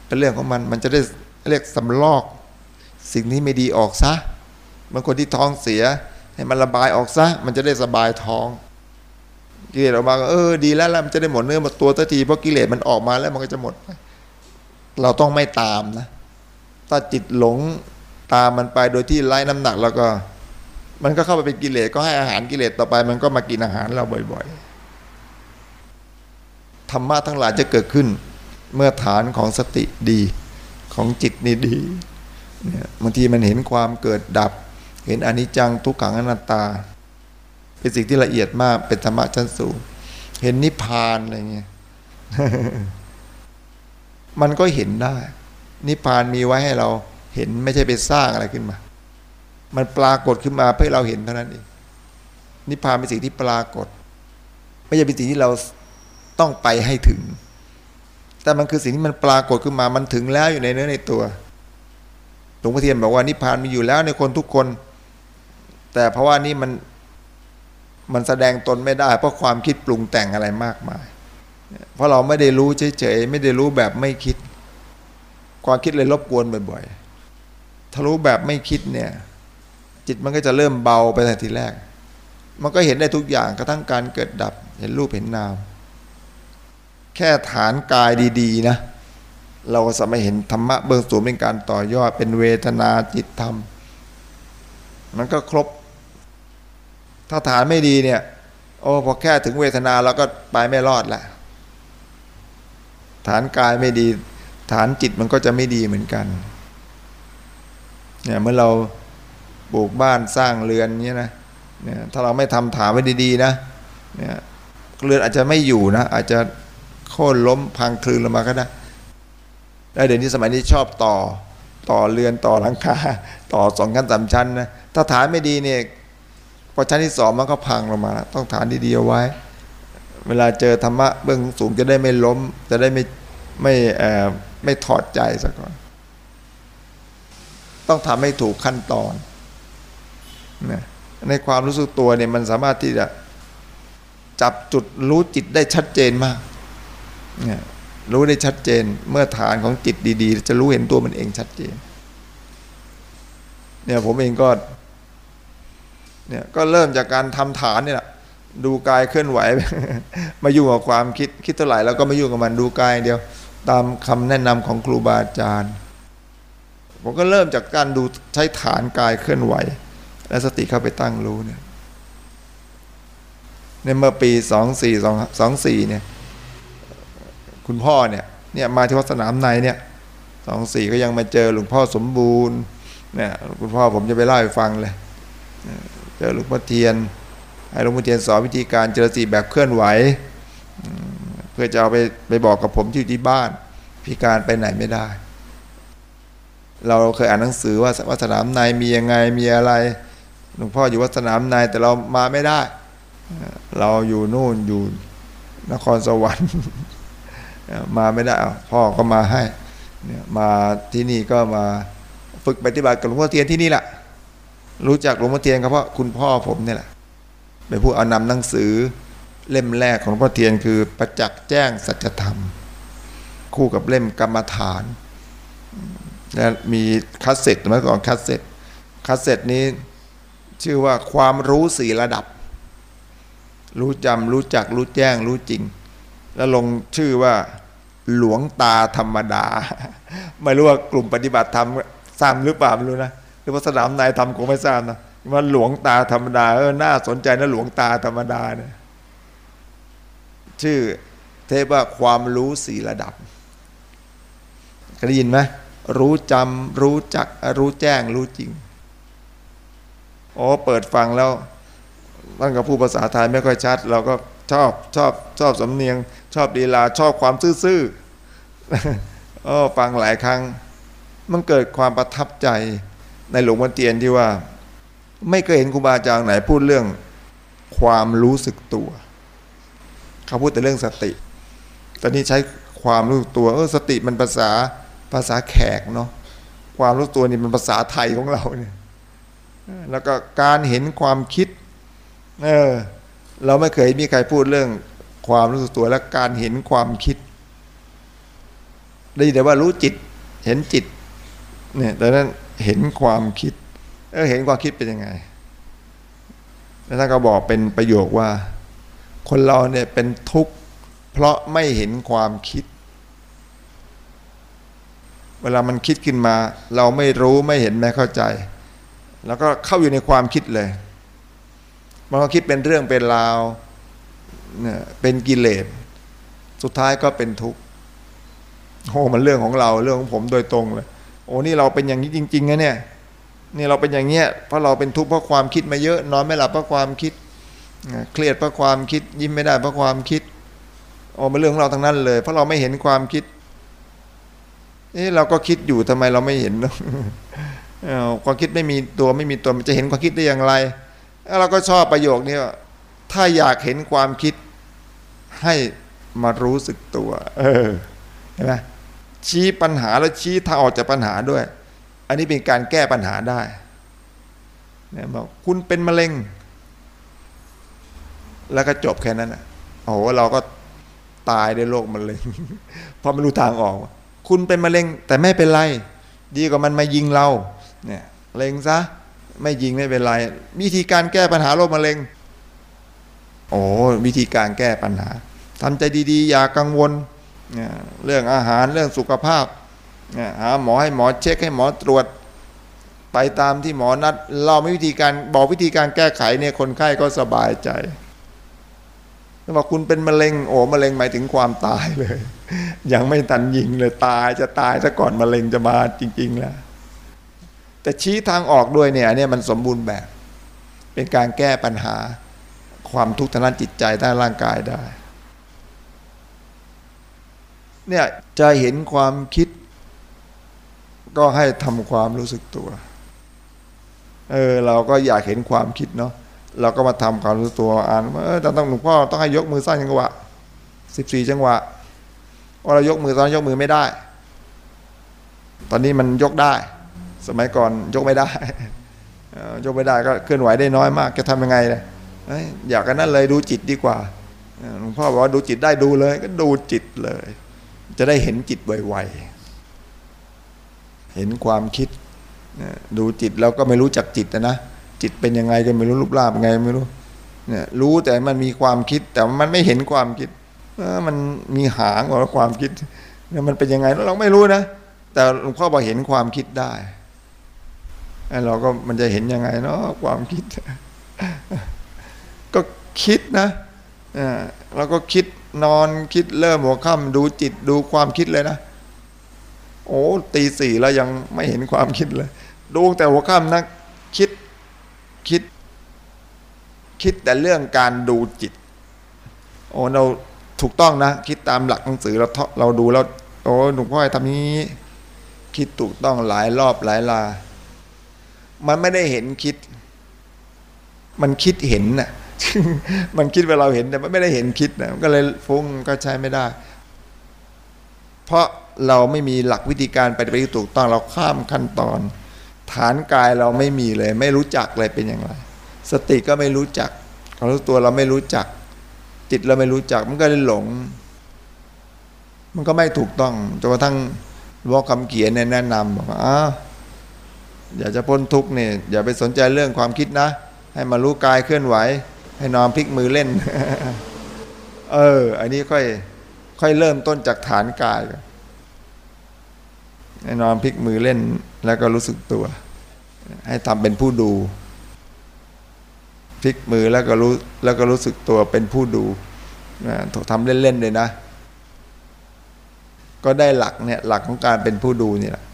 เป็นเรื่องของมันมันจะได้เรียกสำลอก สิ่งที่ไม่ดีออกซะบางคนที่ท้องเสีย ให้มันระบายออกซะ มันจะได้สบายท้อง กิเลสออกมาเออดีแล้วแล้วมันจะได้หมดเนื้อหมดตัวทันทีเพราะกิเลสมันออกมาแล้วมันก็จะหมดไปเราต้องไม่ตามนะ ถ้าจิตหลงตามมันไปโดยที่ไล่น้ำหนักแล้วก็ มันก็เข้าไปเป็นกิเลสก็ให้อาหารกิเลสต่อไป มันก็มากินอาหารเราบ่อยๆธรรมะทั้งหลายจะเกิดขึ้น เมื่อฐานของสติดีของจิตนี่ดีเนี่ยบางทีมันเห็นความเกิดดับ เห็นอนิจจังทุกขังอนัตตา เป็นสิ่งที่ละเอียดมากเป็นธรรมะชั้นสูง เห็นนิพพานอะไรเงี้ยมันก็เห็นได้ นิพพานมีไว้ให้เราเห็นไม่ใช่ไปสร้างอะไรขึ้นมา มันปรากฏขึ้นมาเพื่อเราเห็นเท่านั้นเองนิพพานเป็นสิ่งที่ปรากฏ ไม่ใช่เป็นสิ่งที่เราต้องไปให้ถึง แต่มันคือสิ่งที่มันปรากฏขึ้นมา มันถึงแล้วอยู่ในเนื้อในตัวหลวงพ่อเทียนบอกว่านิพพานมีอยู่แล้วในคนทุกคน แต่เพราะว่านี่มัน มันแสดงตนไม่ได้ เพราะความคิดปรุงแต่งอะไรมากมาย เพราะเราไม่ได้รู้เฉยๆไม่ได้รู้แบบไม่คิด ความคิดเลยรบกวนบ่อยๆถ้ารู้แบบไม่คิดเนี่ย จิตมันก็จะเริ่มเบาไปแต่ทีแรก มันก็เห็นได้ทุกอย่างกระทั่งการเกิดดับ เห็นรูปเห็นนาม แค่ฐานกายดี ๆ นะ เราก็สามารถเห็นธรรมะเบื้องสูงเป็นการต่อยอดเป็นเวทนาจิตธรรม มันก็ครบ ถ้าฐานไม่ดีเนี่ย โอ้พอแค่ถึงเวทนาเราก็ไปไม่รอดแหละฐานกายไม่ดี ฐานจิตมันก็จะไม่ดีเหมือนกันเนี่ยเมื่อเราปลูกบ้านสร้างเรือนเนี้ยนะเนี่ยถ้าเราไม่ทำฐานไว้ดีๆนะเนี่ยเรือนอาจจะไม่อยู่นะ อาจจะโค่นล้มพังคลืนลงมาก็ได้แล้วเดี๋ยวนี้สมัยนี้ชอบต่อต่อเรือนต่อหลังคาต่อสองชั้นสามชั้นนะถ้าฐานไม่ดีเนี่ย พอชั้นที่สองมันก็พังลงมา ต้องฐานดีๆเอาไว้ เวลาเจอธรรมะเบื้องสูงจะได้ไม่ล้ม จะได้ไม่ไม่เออไม่ถอดใจซะก่อน ต้องทำให้ถูกขั้นตอนนะในความรู้สึกตัวเนี่ยมันสามารถที่จะจับจุดรู้จิตได้ชัดเจนมากเนี่ยรู้ได้ชัดเจน เมื่อฐานของจิตดี ๆ จะรู้เห็นตัวมันเองชัดเจน เนี่ยผมเองก็ เนี่ยก็เริ่มจากการทำฐานเนี่ยดูกายเคลื่อนไหว มาอยุ่กับความคิดคิดเท่าไหร่แล้วก็ไม่ยุ่กับมันดูกายเดียวตามคำแนะนำของครูบาอาจารย์ผมก็เริ่มจากการดูใช้ฐานกายเคลื่อนไหว และสติเข้าไปตั้งรู้เนี่ยในเมื่อปีสองสี่สองสองสี่เนี่ย คุณพ่อเนี่ยเนี่ยมาที่วัดสนามในเนี่ยสองสี่ก็ยังมาเจอหลวงพ่อสมบูรณ์เนี่ยคุณพ่อผมจะไปเล่าให้ฟังเลย เจอหลวงพ่อเทียนให้หลวงพ่อเทียนสอนวิธีการเจริญสติแบบเคลื่อนไหว เพื่อจะเอาไปไปบอกกับผมที่ที่บ้าน พิการไปไหนไม่ได้ เราเคยอ่านหนังสือว่าวัดสนามในมียังไงมีอะไรหลวงพ่ออยู่วัดสนามในแต่เรามาไม่ได้ เราอยู่นู่นอยู่นครสวรรค์มาไม่ได้พ่อก็มาให้มาที่นี่ก็มาฝึกปฏิบัติกับหลวงพ่อเทียนที่นี่แหละ รู้จักหลวงพ่อเทียนก็เพราะคุณพ่อผมเนี่ยแหละเป็นผู้เอานำหนังสือเล่มแรกของหลวงพ่อเทียนคือประจักษ์แจ้งสัจธรรม คู่กับเล่มกรรมฐานและมีคัสเซ็ตเมื่อก่อน cassette cassette นี้ชื่อว่าความรู้สี่ระดับ รู้จำรู้จักรู้แจ้งรู้จริง แล้วลงชื่อว่าหลวงตาธรรมดา ไม่รู้ว่ากลุ่มปฏิบัติธรรมทราบหรือเปล่าไม่รู้นะ หรือว่าสนามนายธรรมคงไม่ทราบนะว่าหลวงตาธรรมดาเออน่าสนใจนะหลวงตาธรรมดาเนี่ยชื่อเทพว่าความรู้สี่ระดับเคยได้ยินไหมรู้จำรู้จักรู้แจ้งรู้จริงอ๋อเปิดฟังแล้วท่านกับผู้ภาษาไทยไม่ค่อยชัด เราก็ชอบชอบชอบสำเนียง ชอบดีลาชอบความซื่อๆอ๋อฟังหลายครั้ง มันเกิดความประทับใจ ในหลวงพ่อเทียนที่ว่า ไม่เคยเห็นครูบาอาจารย์ไหนพูดเรื่องความรู้สึกตัว เขาพูดแต่เรื่องสติ ตอนนี้ใช้ความรู้สึกตัวเออสติมันภาษาภาษาแขกเนาะความรู้ตัวนี่มันภาษาไทยของเราเนี่ยแล้วก็การเห็นความคิดเออเราไม่เคยมีใครพูดเรื่องความรู้สึกตัวและการเห็นความคิด ได้แต่ว่ารู้จิตเห็นจิตเนี่ยแต่นั้น เห็นความคิด เออเห็นความคิดเป็นยังไง แล้วท่านก็บอกเป็นประโยคว่า คนเราเนี่ยเป็นทุกข์เพราะไม่เห็นความคิด เวลามันคิดขึ้นมา เราไม่รู้ไม่เห็นไม่เข้าใจ แล้วก็เข้าอยู่ในความคิดเลย มันก็คิดเป็นเรื่องเป็นราวเนี่ยเป็นกิเลส สุดท้ายก็เป็นทุกข์โอ้มันเรื่องของเราเรื่องของผมโดยตรงเลย อ้นี่เราเป็นอย่างนี้จริงๆนะเนี่ยนี่เราเป็นอย่างเงี้ยเพราะเราเป็นทุกข์เพราะความคิดมาเยอะ นอนไม่หลับเพราะความคิดเครียดเพราะความคิด ยิ้มไม่ได้เพราะความคิดโอ้มันเรื่องของเราทั้งนั้นเลย เพราะเราไม่เห็นความคิดเอ๊ะเราก็คิดอยู่ทำไมเราไม่เห็นเนาะความคิดไม่มีตัวไม่มีตัวมันจะเห็นความคิดได้อย่างไรเราก็ชอบประโยคนี้ว่าถ้าอยากเห็นความคิดให้มารู้สึกตัว เออเห็นไหม ชี้ปัญหาแล้วชี้ทางออกจากปัญหาด้วย อันนี้เป็นการแก้ปัญหาได้เนี่ยบอกคุณเป็นมะเร็ง แล้วก็จบแค่นั้นอะโอ้โหเราก็ตายด้วยโรคมะเร็งเพราะไม่รู้ทางออก คุณเป็นมะเร็ง แต่ไม่เป็นไร ดีกว่ามันมายิงเรา เนี่ยเล็งซะไม่ยิงไม่เป็นไร วิธีการแก้ปัญหาโรคมะเร็ง โอ้วิธีการแก้ปัญหาทำใจดีๆ อย่ากังวล เรื่องอาหารเรื่องสุขภาพหาหมอให้หมอเช็คให้หมอตรวจ ไปตามที่หมอนัด เราไม่วิธีการบอกวิธีการแก้ไขเนี่ยคนไข้ก็สบายใจถ้าบอกคุณเป็นมะเร็งโอ้มะเร็งหมายถึงความตายเลย ยังไม่ตันยิงเลยตายจะตายซะก่อนมะเร็งจะมาจริง ๆ แล้ว แต่ชี้ทางออกด้วยเนี่ยเนี่ยมันสมบูรณ์แบบ เป็นการแก้ปัญหาความทุกข์ทางด้านจิตใจทางร่างกายได้ เนี่ยจะเห็นความคิด ก็ให้ทำความรู้สึกตัว เออเราก็อยากเห็นความคิดเนาะเราก็มาทำความรู้ตัวอ่านว่าเออต้องหลวงพ่อต้องให้ยกมือสร้างจังหวะสิบสี่จังหวะว่าเรายกมือตอนยกมือไม่ได้ ตอนนี้มันยกได้ สมัยก่อนยกไม่ได้ยกไม่ได้ก็เคลื่อนไหวได้น้อยมากจะทำยังไงเลยอยากกันนั่นเลยดูจิตดีกว่าหลวงพ่อบอกว่าดูจิตได้ดูเลย ก็ดูจิตเลย จะได้เห็นจิตไวๆเห็นความคิดดูจิตแล้วก็ไม่รู้จักจิตนะจิตเป็นยังไงก็ไม่รู้รูปร่างไงไม่รู้เนี่ยรู้แต่มันมีความคิดแต่มันไม่เห็นความคิดมันมีหางของความคิดเนี่ยมันเป็นยังไงเราไม่รู้นะแต่หลวงพ่อบอกเห็นความคิดได้เราก็มันจะเห็นยังไงเนาะความคิด ก็คิดนะเราก็คิด นอนคิดเริ่มหัวค่ำดูจิตดูความคิดเลยนะ โอ้ตีสี่แล้วยังไม่เห็นความคิดเลย ดูแต่หัวค่ำนะคิดคิด คิดแต่เรื่องการดูจิต โอ้เราถูกต้องนะ คิดตามหลักหนังสือเราเราดูแล้วโอ้หลวงพ่อทำนี้ คิดถูกต้องหลายรอบหลายลา มันไม่ได้เห็นคิด มันคิดเห็นน่ะ มันคิดว่าเราเห็นแต่มันไม่ได้เห็นคิดนะก็เลยฟุ้งก็ใช้ไม่ได้ เพราะเราไม่มีหลักวิธีการปฏิบัติถูกต้องเราข้ามขั้นตอน ฐานกายเราไม่มีเลย ไม่รู้จักเลยเป็นอย่างไร สติก็ไม่รู้จักความรู้ตัวเราไม่รู้จัก จิตเราไม่รู้จักมันก็เลยหลง มันก็ไม่ถูกต้องจนกระทั่งวอกคำเขียนแนะนำบอกว่าอ้าอยากจะพ้นทุกเนี่ยอย่าไปสนใจเรื่องความคิดนะ ให้มารู้กายเคลื่อนไหว ให้นอนพลิกมือเล่น เออ อันนี้ค่อย ค่อยเริ่มต้นจากฐานกายก่อนให้นอนพลิกมือเล่น แล้วก็รู้สึกตัว ให้ทำเป็นผู้ดู พลิกมือแล้วก็รู้ แล้วก็รู้สึกตัวเป็นผู้ดูทำเล่นๆเลยนะ ก็ได้หลักเนี่ย หลักของการเป็นผู้ดูนี่แหละ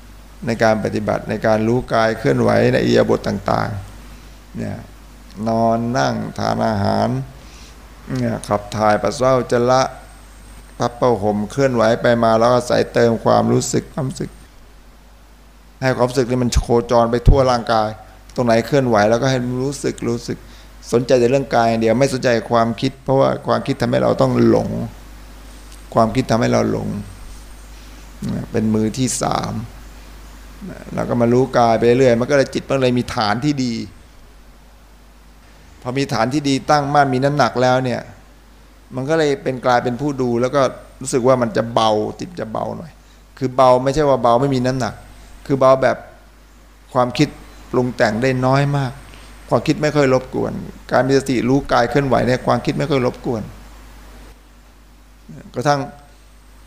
ในการปฏิบัติในการรู้กายเคลื่อนไหวในอิยาบทต่าง ๆ เนี่ย นอนนั่งทานอาหารขับถ่ายปัสสาวะจะละพับเป้าห่มเคลื่อนไหวไปมาแล้วก็ใส่เติมความรู้สึกความรู้สึก ให้ความรู้สึกนี่มันโคจรไปทั่วร่างกาย ตรงไหนเคลื่อนไหวแล้วก็ให้รู้สึกรู้สึก สนใจแต่เรื่องกาย เดียวไม่สนใจความคิด เพราะว่าความคิดทำให้เราต้องหลง ความคิดทำให้เราหลง เป็นมือที่สามเราก็มารู้กายไปเรื่อยมันก็เลยจิตมันเลยมีฐานที่ดี อมีฐานที่ดีตั้งมั่นมีน้ำหนักแล้วเนี่ย มันก็เลยเป็นกลายเป็นผู้ดูแล้วก็รู้สึกว่ามันจะเบาจิตจะเบาหน่อย คือเบาไม่ใช่ว่าเบาไม่มีน้ำหนัก คือเบาแบบความคิดปรุงแต่งได้น้อยมาก ความคิดไม่ค่อยรบกวน การมีสติรู้กายเคลื่อนไหวเนี่ยความคิดไม่ค่อยรบกวนกระทั่ง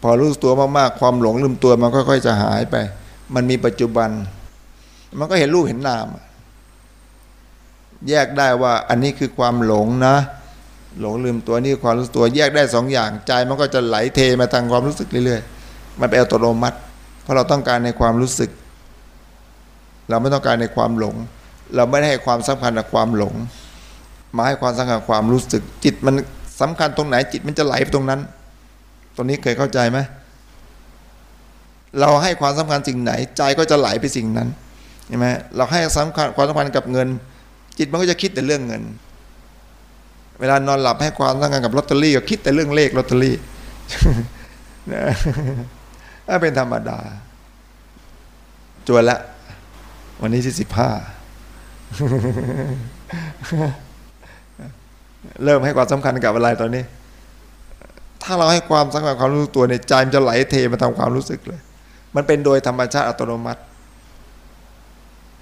พอรู้ตัวมากๆความหลงลืมตัวมันค่อยๆจะหายไป มันมีปัจจุบัน มันก็เห็นรูปเห็นนาม แยกได้ว่าอันนี้คือความหลงนะ หลงลืมตัวนี่ความรู้ตัวแยกได้สองอย่างใจมันก็จะไหลเทมาทางความรู้สึกเรื่อยๆมันเป็นอัตโนมัติ เพราะเราต้องการในความรู้สึก เราไม่ต้องการในความหลง เราไม่ได้ให้ความสำคัญกับความหลง มาให้ความสำคัญความรู้สึก จิตมันสำคัญตรงไหนจิตมันจะไหลไปตรงนั้น ตรงนี้เคยเข้าใจไหมเราให้ความสำคัญสิ่งไหน ใจก็จะไหลไปสิ่งนั้นใช่ไหมเราให้สำคัญความสำคัญกับเงิน จิตมันก็จะคิดแต่เรื่องเงิน เวลานอนหลับให้ความสำคัญกับลอตเตอรี่ก็คิดแต่เรื่องเลขลอตเตอรี่นะเป็นธรรมดาจวนละ วันนี้ที่สิบห้าเริ่มให้ความสำคัญกับอะไรตอนนี้ ถ้าเราให้ความสำคัญความรู้ตัวในใจมันจะไหลเทมาทำความรู้สึกเลย มันเป็นโดยธรรมชาติอัตโนมัติ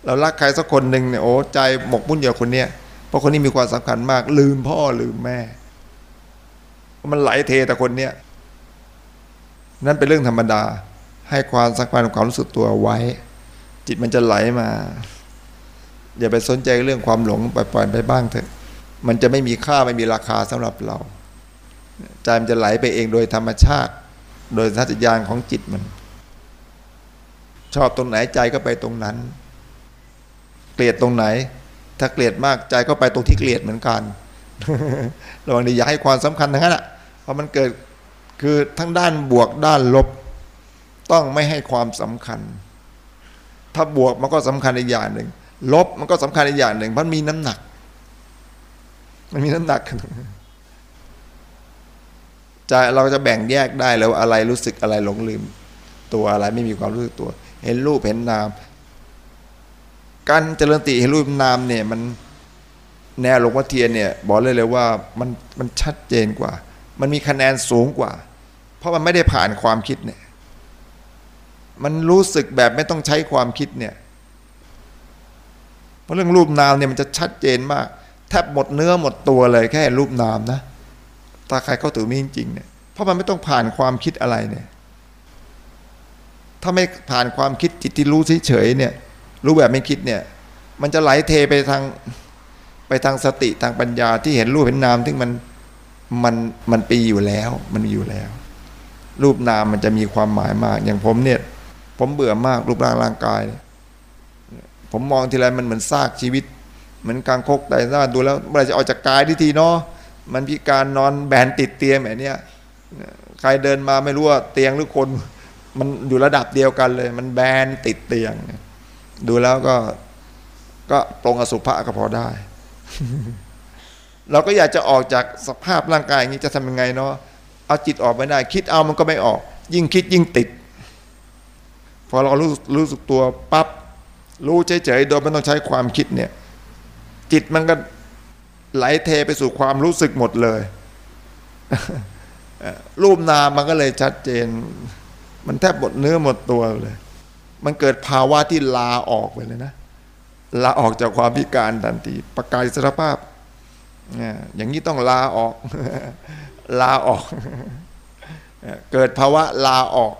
เรารักใครสักคนหนึ่งเนี่ยโอ้ใจหมกมุ่นอยู่คนเนี้ยเพราะคนนี้มีความสำคัญมาก ลืมพ่อลืมแม่ มันไหลเทแต่คนเนี้ยนั่นเป็นเรื่องธรรมดา ให้ความสักพันความรู้สึกตัวไว้ จิตมันจะไหลมา อย่าไปสนใจเรื่องความหลงปล่อยๆไปบ้างเถอะ มันจะไม่มีค่าไม่มีราคาสำหรับเราใจมันจะไหลไปเองโดยธรรมชาติ โดยทัศยานของจิตมัน ชอบตรงไหนใจก็ไปตรงนั้น เกลียดตรงไหน ถ้าเกลียดมากใจก็ไปตรงที่เกลียดเหมือนกันระวังดีอย่าให้ความสำคัญทั้งนั้นอะเพราะมันเกิดคือทั้งด้านบวกด้านลบ ต้องไม่ให้ความสำคัญ ถ้าบวกมันก็สำคัญอีกอย่างหนึ่งลบมันก็สำคัญอีกอย่างหนึ่งเพราะมีน้ำหนัก มันมีน้ำหนักใจเราจะแบ่งแยกได้แล้วอะไรรู้สึกอะไรหลงลืม ตัวอะไรไม่มีความรู้สึกตัว เห็นรูปเห็นนาม การเจริญติเห็นรูปนามเนี่ยมันแนวหลวงพ่อเทียนเนี่ยบอกเลยเลยว่ามันมันชัดเจนกว่า มันมีคะแนนสูงกว่า เพราะมันไม่ได้ผ่านความคิดเนี่ย มันรู้สึกแบบไม่ต้องใช้ความคิดเนี่ยเพราะเรื่องรูปนามเนี่ยมันจะชัดเจนมาก แทบหมดเนื้อหมดตัวเลยแค่รูปนามนะถ้าใครเข้าถึงนี่จริงๆเนี่ยเพราะมันไม่ต้องผ่านความคิดอะไรเนี่ย ถ้าไม่ผ่านความคิดจิตที่รู้เฉยๆเนี่ย รู้แบบไม่คิดเนี่ย มันจะไหลเทไปทางไปทางสติทางปัญญาที่เห็นรูปเห็นนามที่มันมันมันปีอยู่แล้ว มันมีอยู่แล้ว รูปนามมันจะมีความหมายมาก อย่างผมเนี่ย ผมเบื่อมากรูปร่างร่างกายผมมองทีไรมันเหมือนซากชีวิต เหมือนกางคกแต่หน้าดูแล้วเมื่อไรจะออกจากกายทีทีเนาะมันพิการนอนแบนติดเตียงแบบนี้ใครเดินมาไม่รู้ว่าเตียงหรือคน มันอยู่ระดับเดียวกันเลย มันแบนติดเตียง ดูแล้วก็ก็ตรงอสุภะก็พอได้ เราก็อยากจะออกจากสภาพร่างกายอย่างนี้จะทำยังไงเนาะเอาจิตออกไม่ได้ คิดเอามันก็ไม่ออก ยิ่งคิดยิ่งติด พอเรารู้รู้สึกตัวปับ๊บรู้เฉยๆโดยไม่ต้องใช้ความคิดเนี่ย จิตมันก็ไหลเทไปสู่ความรู้สึกหมดเลย รูปนามมันก็เลยชัดเจน มันแทบหมดเนื้อหมดตัวเลย มันเกิดภาวะที่ลาออกไปเลยนะ ลาออกจากความพิการทันทีประกาศอิสรภาพ อย่างนี้ต้องลาออก ลาออก เกิดภาวะลาออก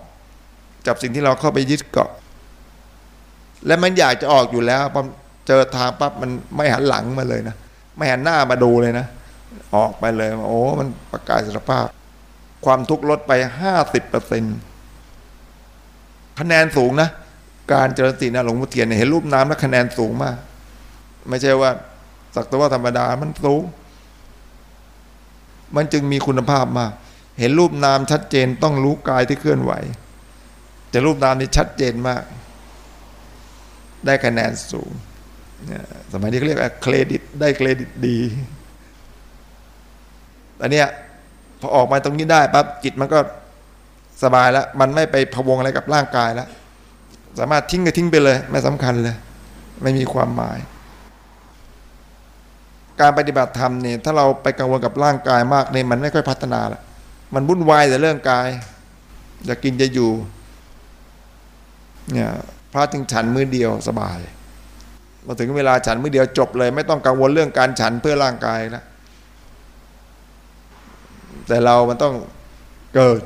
จากสิ่งที่เราเข้าไปยึดเกาะ และมันอยากจะออกอยู่แล้วพอเจอทางปั๊บมันไม่หันหลังมาเลยนะ ไม่หันหน้ามาดูเลยนะ ออกไปเลย โอ้ มันประกาศสภาพ ความทุกข์ลดไปห้าสิบเปอร์เซ็นคะแนนสูงนะ การเจริญสตินะหลวงพ่อเทียนเห็นรูปน้ำแล้วคะแนนสูงมาก ไม่ใช่ว่าสักแต่ว่าธรรมดามันสูง มันจึงมีคุณภาพมาก เห็นรูปนามชัดเจนต้องรู้กายที่เคลื่อนไหวจะรูปนามนี่ชัดเจนมาก ได้คะแนนสูง สมัยนี้เขาเรียกเครดิต ได้เครดิตดีแต่เนี้ยพอออกมาตรงนี้ได้ปั๊บจิตมันก็สบายแล้ว มันไม่ไปพวงอะไรกับร่างกายแล้ว สามารถทิ้งก็ทิ้งไปเลย ไม่สำคัญเลย ไม่มีความหมาย การปฏิบัติธรรมเนี่ยถ้าเราไปกังวลกับร่างกายมากเนี่ยมันไม่ค่อยพัฒนาละมันวุ่นวายแต่เรื่องกายจะกินจะอยู่เนี่ยพระจึงฉันมือเดียวสบายมาถึงเวลาฉันมือเดียวจบเลย ไม่ต้องกังวลเรื่องการฉันเพื่อร่างกายแล้วแต่เรามันต้องเกิด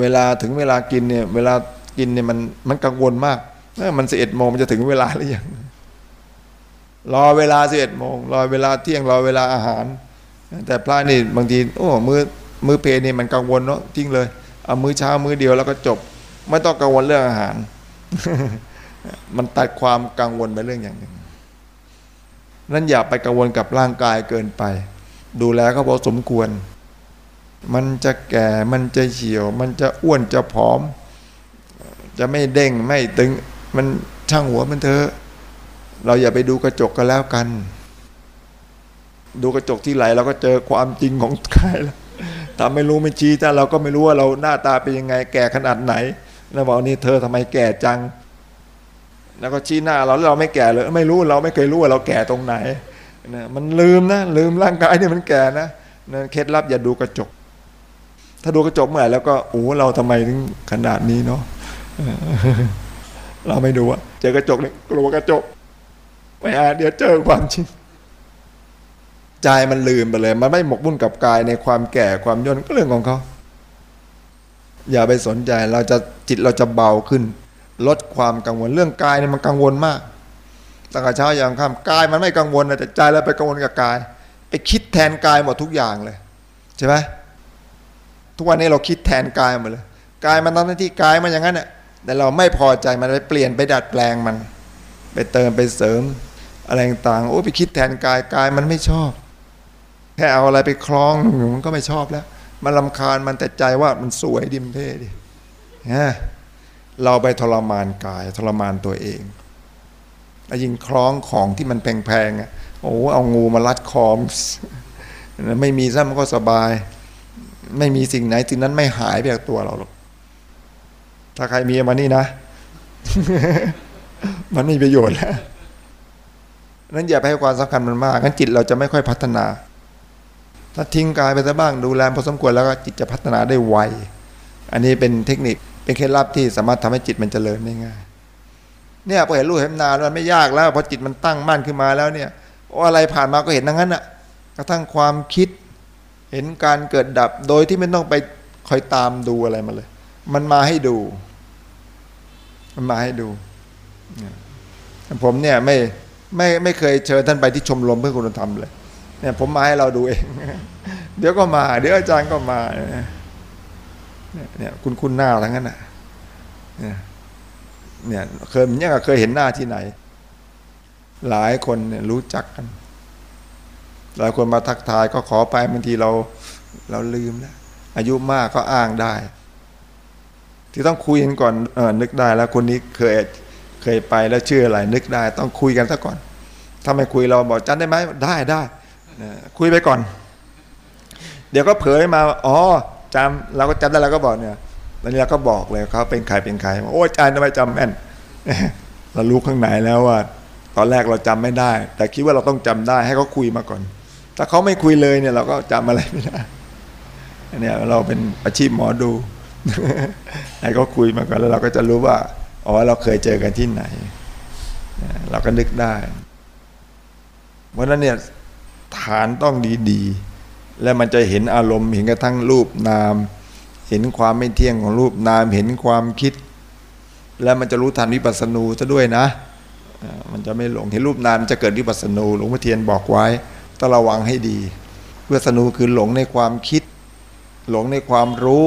เวลาถึงเวลากินเนี่ย เวลา กินเนี่ยมันมันกังวลมากมันสิบเอ็ดโมงมันจะถึงเวลาหรือยังรอเวลาสิบเอ็ดโมงรอเวลาเที่ยงรอเวลาอาหาร แต่พระนี่บางทีโอ้มือมือเพนี่มันกังวลเนาะจริงเลยเอามือเช้ามือเดียวแล้วก็จบ ไม่ต้องกังวลเรื่องอาหาร มันตัดความกังวลไปเรื่องอย่างหนึ่งนั้นอย่าไปกังวลกับร่างกายเกินไป ดูแลเขาพอสมควร มันจะแก่มันจะเหี่ยว มันจะอ้วนจะผอม จะไม่เด้งไม่ตึง มันช่างหัวมันเถอะเราอย่าไปดูกระจกกันแล้วกัน ดูกระจกที่ไหลเราก็เจอความจริงของกายแล้วถ้าไม่รู้ไม่ชี้ถ้าเราก็ไม่รู้ว่าเราหน้าตาเป็นยังไงแก่ขนาดไหนแล้วบอกนี่เธอทำไมแก่จัง แล้วก็ชี้หน้าเราแล้วเราไม่แก่เลย ไม่รู้เราไม่เคยรู้ว่าเราแก่ตรงไหนนะมันลืมนะลืมร่างกายนี่มันแก่นะนะเคล็ดลับอย่าดูกระจก ถ้าดูกระจกเมื่อไหร่แล้วก็โอ้เราทำไมถึงขนาดนี้เนาะ เราไม่ดูอะเจอกระจกเนี่ยกลัวกระจกไม่อาเดี๋ยวเจอความจริงใจมันลืมไปเลย มันไม่หมกมุ่นกับกายในความแก่ความย่นก็เรื่องของเขาอย่าไปสนใจเราจะจิตเราจะเบาขึ้น ลดความกังวลเรื่องกายเนี่ยมันกังวลมากตั้งแต่เช้าอย่างค่ำกายมันไม่กังวลแต่ใจเราไปกังวลกับกาย ไปคิดแทนกายหมดทุกอย่างเลยใช่ไหมทุกวันนี้เราคิดแทนกายหมดเลยกายมันทำหน้าที่กายมันอย่างนั้นแหละ แต่เราไม่พอใจมันไปเปลี่ยนไปดัดแปลงมัน ไปเติมไปเสริม อะไรต่างโอ้ไปคิดแทนกายกายมันไม่ชอบ แค่เอาอะไรไปคล้องมันก็ไม่ชอบแล้วมันลำคาญมันแต่ใจว่ามันสวยดิมเท่ดิเราไปทรมานกายทรมานตัวเองยิงคล้องของที่มันแพงๆอะโอ้เอางูมารัดคอมไม่มีซะมันก็สบาย ไม่มีสิ่งไหนสิ่งนั้นไม่หายไปจากตัวเราหรอก ถ้าใครมีมานี่นะ มันไม่มีประโยชน์แล้วนั้นอย่าไปให้ความสำคัญมันมากงั้นจิตเราจะไม่ค่อยพัฒนา ถ้าทิ้งกายไปซะบ้างดูแลพอสมควรแล้วก็จิตจะพัฒนาได้ไว อันนี้เป็นเทคนิคเป็นเคล็ดลับที่สามารถทำให้จิตมันจเจริญได้ง่าย เนี่ยพอเห็นรูปเห็นนานมันไม่ยากแล้วพอจิตมันตั้งมั่นขึ้นมาแล้วเนี่ยอะไรผ่านมาก็เห็นทั้งนั้นอะกระทั่งความคิด เห็นการเกิดดับโดยที่ไม่ต้องไปคอยตามดูอะไรมาเลย มันมาให้ดู มันมาให้ดู ผมเนี่ยไม่ไม่ไม่เคยเชิญท่านไปที่ชมรมเพื่อคุณธรรมเลย เนี่ยผมมาให้เราดูเอง เดี๋ยวก็มา เดี๋ยวอาจารย์ก็มา เนี่ยคุณคุณหน้าทั้งนั้นอะเนี่ยเคยเนี่ยเคยเห็นหน้าที่ไหน หลายคนเนี่ยรู้จักกัน หลายคนมาทักทายก็ขอไปบางทีเราเราลืมแล้วอายุมากก็อ้างได้ ที่ต้องคุยกันก่อนเออนึกได้แล้วคนนี้เคยเคยไปแล้วชื่ออะไรนึกได้ ต้องคุยกันซะก่อน ถ้าไม่คุยเราบอกจำได้ไหมได้ได้คุยไปก่อน เดี๋ยวก็เผยมาอ๋อจำเราก็จำได้แล้วก็บอกเนี่ยตอนนี้เราก็บอกเลยเขาเป็นใครเป็นใครโอ้อาจารย์ทำไมจำแม่นเรารู้ข้างในแล้วว่า ตอนแรกเราจำไม่ได้ แต่คิดว่าเราต้องจำได้ให้เขาคุยมาก่อน ถ้าเขาไม่คุยเลยเนี่ย เราก็จำอะไรไม่ได้เนี่ยเราเป็นอาชีพหมอดู ให้เขาคุยมาก่อนแล้วเราก็จะรู้ว่าอ๋อเราเคยเจอกันที่ไหน เราก็นึกได้ เพราะนั้นเนี่ยฐานต้องดีๆ และมันจะเห็นอารมณ์เห็นกระทั่งรูปนาม เห็นความไม่เที่ยงของรูปนามเห็นความคิด แล้วมันจะรู้ทันวิปัสสนูซะด้วยนะ มันจะไม่หลงเห็นรูปนามจะเกิดวิปัสสนูหลวงพ่อเทียนบอกไว้ต้องระวังให้ดีวิปัสสนูคือหลงในความคิด หลงในความรู้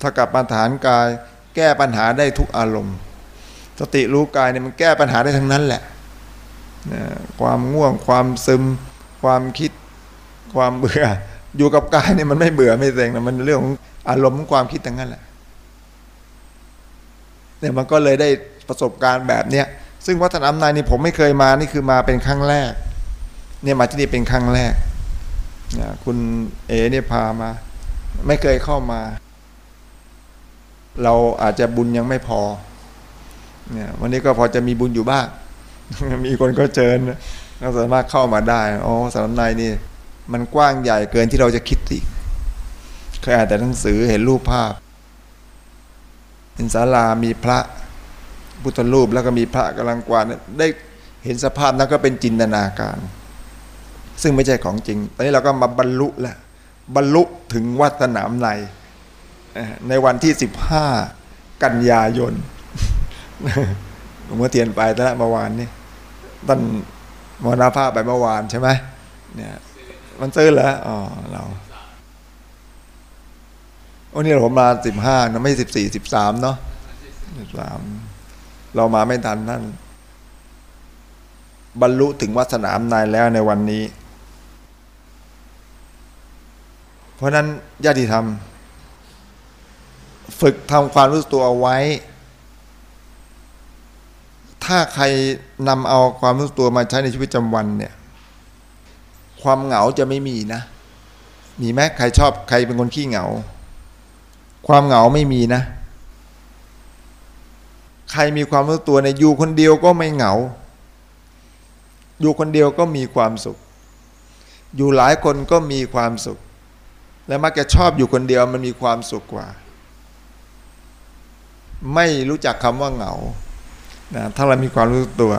ถ้ากับมาฐานกาย แก้ปัญหาได้ทุกอารมณ์ สติรู้กายเนี่ยมันแก้ปัญหาได้ทั้งนั้นแหละความง่วงความซึม ความคิด ความเบื่อ อยู่กับกายเนี่ยมันไม่เบื่อไม่เซ็งนะมันเรื่องของอารมณ์ของความคิดทั้งนั้นแหละเนี่ยมันก็เลยได้ประสบการณ์แบบเนี้ยซึ่งวัฒนธรรมนายนี่ผมไม่เคยมานี่คือมาเป็นครั้งแรก เนี่ยมาที่นี่เป็นครั้งแรกคุณเอเนี่ยพามา ไม่เคยเข้ามา เราอาจจะบุญยังไม่พอเนี่ยวันนี้ก็พอจะมีบุญอยู่บ้าง มีคนก็เชิญเราสามารถเข้ามาได้อ๋อสารนายนี่ มันกว้างใหญ่เกินที่เราจะคิดอีกเคยอ่านแต่หนังสือเห็นรูปภาพเป็นศาลามีพระพุทธรูปแล้วก็มีพระกำลังกวาดได้เห็นสภาพนั้นก็เป็นจินตนาการ ซึ่งไม่ใช่ของจริง ตอนนี้เราก็มาบรรลุแล้วบรรลุถึงวัดสนามใน ในวันที่สิบห้ากันยายนหลวงพ่อเทียนไปแต่ละเมื่อวานนี่ต้นมรณภาพไปเมื่อวานใช่ไหมเนี่ยมันซื้อแล้วอ๋อเราโอ้นี่ผมมาสิบห้านะไม่สิบสี่สิบสามเนาะสิบสามเรามาไม่ทันนั่นบรรลุถึงวัดสนามนายแล้วในวันนี้ เพราะนั้นญาติธรรม ฝึกทำความรู้ตัวเอาไว้ ถ้าใครนำเอาความรู้ตัวมาใช้ในชีวิตประจำวันเนี่ย ความเหงาจะไม่มีนะ มีไหมใครชอบใครเป็นคนขี้เหงา ความเหงาไม่มีนะ ใครมีความรู้ตัวในอยู่คนเดียวก็ไม่เหงา อยู่คนเดียวก็มีความสุข อยู่หลายคนก็มีความสุข และมักจะชอบอยู่คนเดียวมันมีความสุขกว่า ไม่รู้จักคำว่าเหงานะถ้าเรามีความรู้ตัว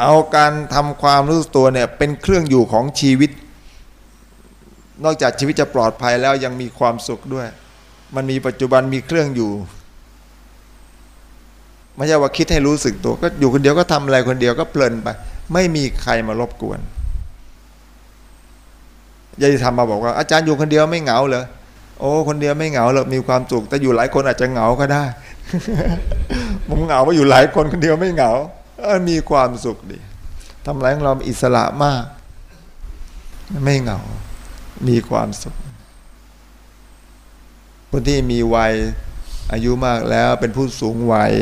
เอาการทำความรู้ตัวเนี่ยเป็นเครื่องอยู่ของชีวิต นอกจากชีวิตจะปลอดภัยแล้วยังมีความสุขด้วย มันมีปัจจุบันมีเครื่องอยู่ไม่ใช่ว่าคิดให้รู้สึกตัว ก็อยู่คนเดียวก็ทำอะไรคนเดียวก็เพลินไป ไม่มีใครมารบกวนยายทำมาบอกว่าอาจารย์อยู่คนเดียวไม่เหงาเหรอโอ้คนเดียวไม่เหงาหรอกมีความสุขแต่อยู่หลายคนอาจจะเหงาก็ได้ ผมเหงาว่าอยู่หลายคนคนเดียวไม่เหงาเออมีความสุขดีทำไรของเราอิสระมาก ไม่เหงา มีความสุขคนที่มีวัยอายุมากแล้วเป็นผู้สูงวัย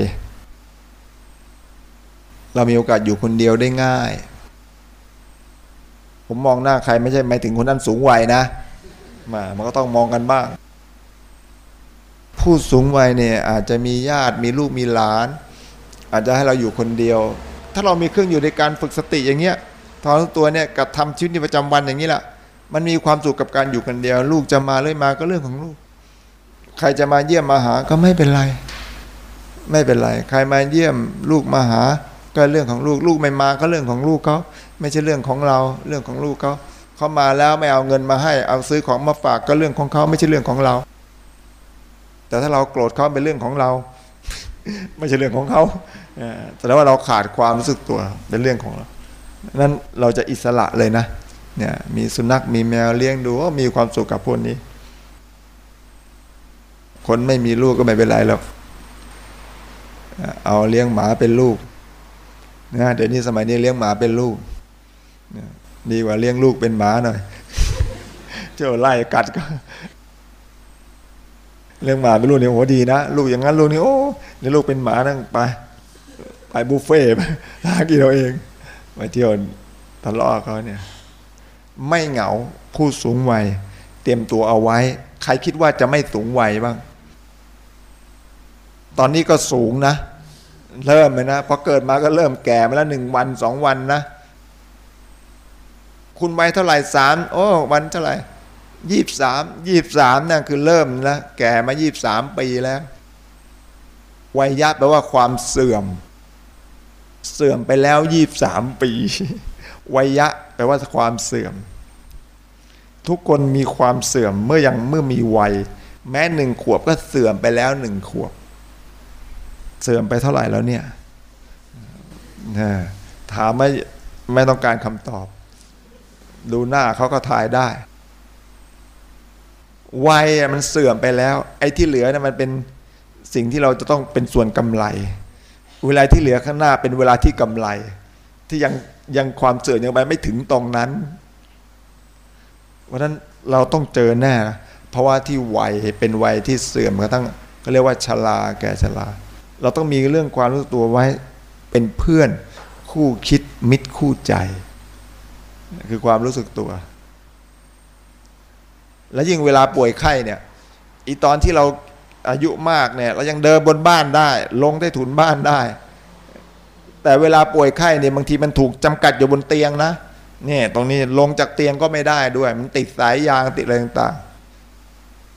เรามีโอกาสอยู่คนเดียวได้ง่าย ผมมองหน้าใครไม่ใช่หมายถึงคนนั้นสูงวัยนะมามันก็ต้องมองกันบ้าง ผู้สูงวัยเนี่ยอาจจะมีญาติมีลูกมีหลาน อาจจะให้เราอยู่คนเดียว ถ้าเรามีเครื่องอยู่ในการฝึกสติอย่างเงี้ยทอนตัวเนี่ยกับทำชีวิตในประจำวันอย่างนี้แหละมันมีความสุขกับการอยู่คนเดียว ลูกจะมาเลยมาก็เรื่องของลูก ใครจะมาเยี่ยมมาหาก็ไม่เป็นไร ไม่เป็นไร ใครมาเยี่ยมลูกมาหา ก็เรื่องของลูกลูกไม่มาก็เรื่องของลูกเขาไม่ใช่เรื่องของเราเรื่องของลูกเขาเขามาแล้วไม่เอาเงินมาให้ เอาซื้อของมาฝากก็เรื่องของเขาไม่ใช่เรื่องของเรา แต่ถ้าเราโกรธเขาเป็นเรื่องของเรา ไม่ใช่เรื่องของเขาแสดงว่าเราขาดความรู้สึกตัวเป็นเรื่องของเรานั้นเราจะอิสระเลยนะเนี่ยมีสุนัขมีแมวเลี้ยงดูก็มีความสุขกับพวกนี้ คนไม่มีลูกก็ไม่เป็นไรหรอกเอาเลี้ยงหมาเป็นลูกนะเดี๋ยวนี้สมัยนี้เลี้ยงหมาเป็นลูกดีกว่าเลี้ยงลูกเป็นหมาหน่อย เจ้าไล่กัดก็ เรื่องหมาเป็นลูกเนี่ยโอ้ดีนะลูกอย่างนั้นลูกนี่โอ้นี่ลูกเป็นหมานั่งไปไปบุฟเฟ่ไปหากินเราเองไปเที่ยวทะเลาะเขาเนี่ย ไม่เหงาผู้สูงวัยเตรียมตัวเอาไว้ ใครคิดว่าจะไม่สูงวัยบ้าง ตอนนี้ก็สูงนะ เริ่มเลยนะพอเกิดมาก็เริ่มแก่มาแล้วหนึ่งวันสองวันนะ คุณวัยเท่าไหร่สามโอ้ วันเท่าไหร่ ยี่บสามยี่บสามนั่นคือเริ่มแล้วแก่มายี่บสามปีแล้ว วัยยะแปลว่าความเสื่อม เสื่อมไปแล้วยี่บสามปี วัยยะแปลว่าความเสื่อม ทุกคนมีความเสื่อมเมื่อยังเมื่อมีวัย แม้หนึ่งขวบก็เสื่อมไปแล้วหนึ่งขวบ เสื่อมไปเท่าไหร่แล้วเนี่ยถามไม่ไม่ต้องการคำตอบ ดูหน้าเขาก็ทายได้ วัยมันเสื่อมไปแล้ว ไอ้ที่เหลือนะมันเป็นสิ่งที่เราจะต้องเป็นส่วนกำไร เวลาที่เหลือข้างหน้าเป็นเวลาที่กำไร ที่ยังยังความเสื่อมยังไปไม่ถึงตรงนั้นเพราะนั้นเราต้องเจอแน่เพราะว่าที่วัยเป็นวัยที่เสื่อมกระทั่งก็เรียกว่าชราแก่ชราเราต้องมีเรื่องความรู้ตัวไว้เป็นเพื่อนคู่คิดมิตรคู่ใจ คือความรู้สึกตัว แล้วยิ่งเวลาป่วยไข้เนี่ยอีตอนที่เราอายุมากเนี่ยเรายังเดินบนบ้านได้ ลงได้ถุนบ้านได้ แต่เวลาป่วยไข้เนี่ยบางทีมันถูกจำกัดอยู่บนเตียงนะเนี่ยตรงนี้ลงจากเตียงก็ไม่ได้ด้วย มันติดสายยางติดอะไรต่าง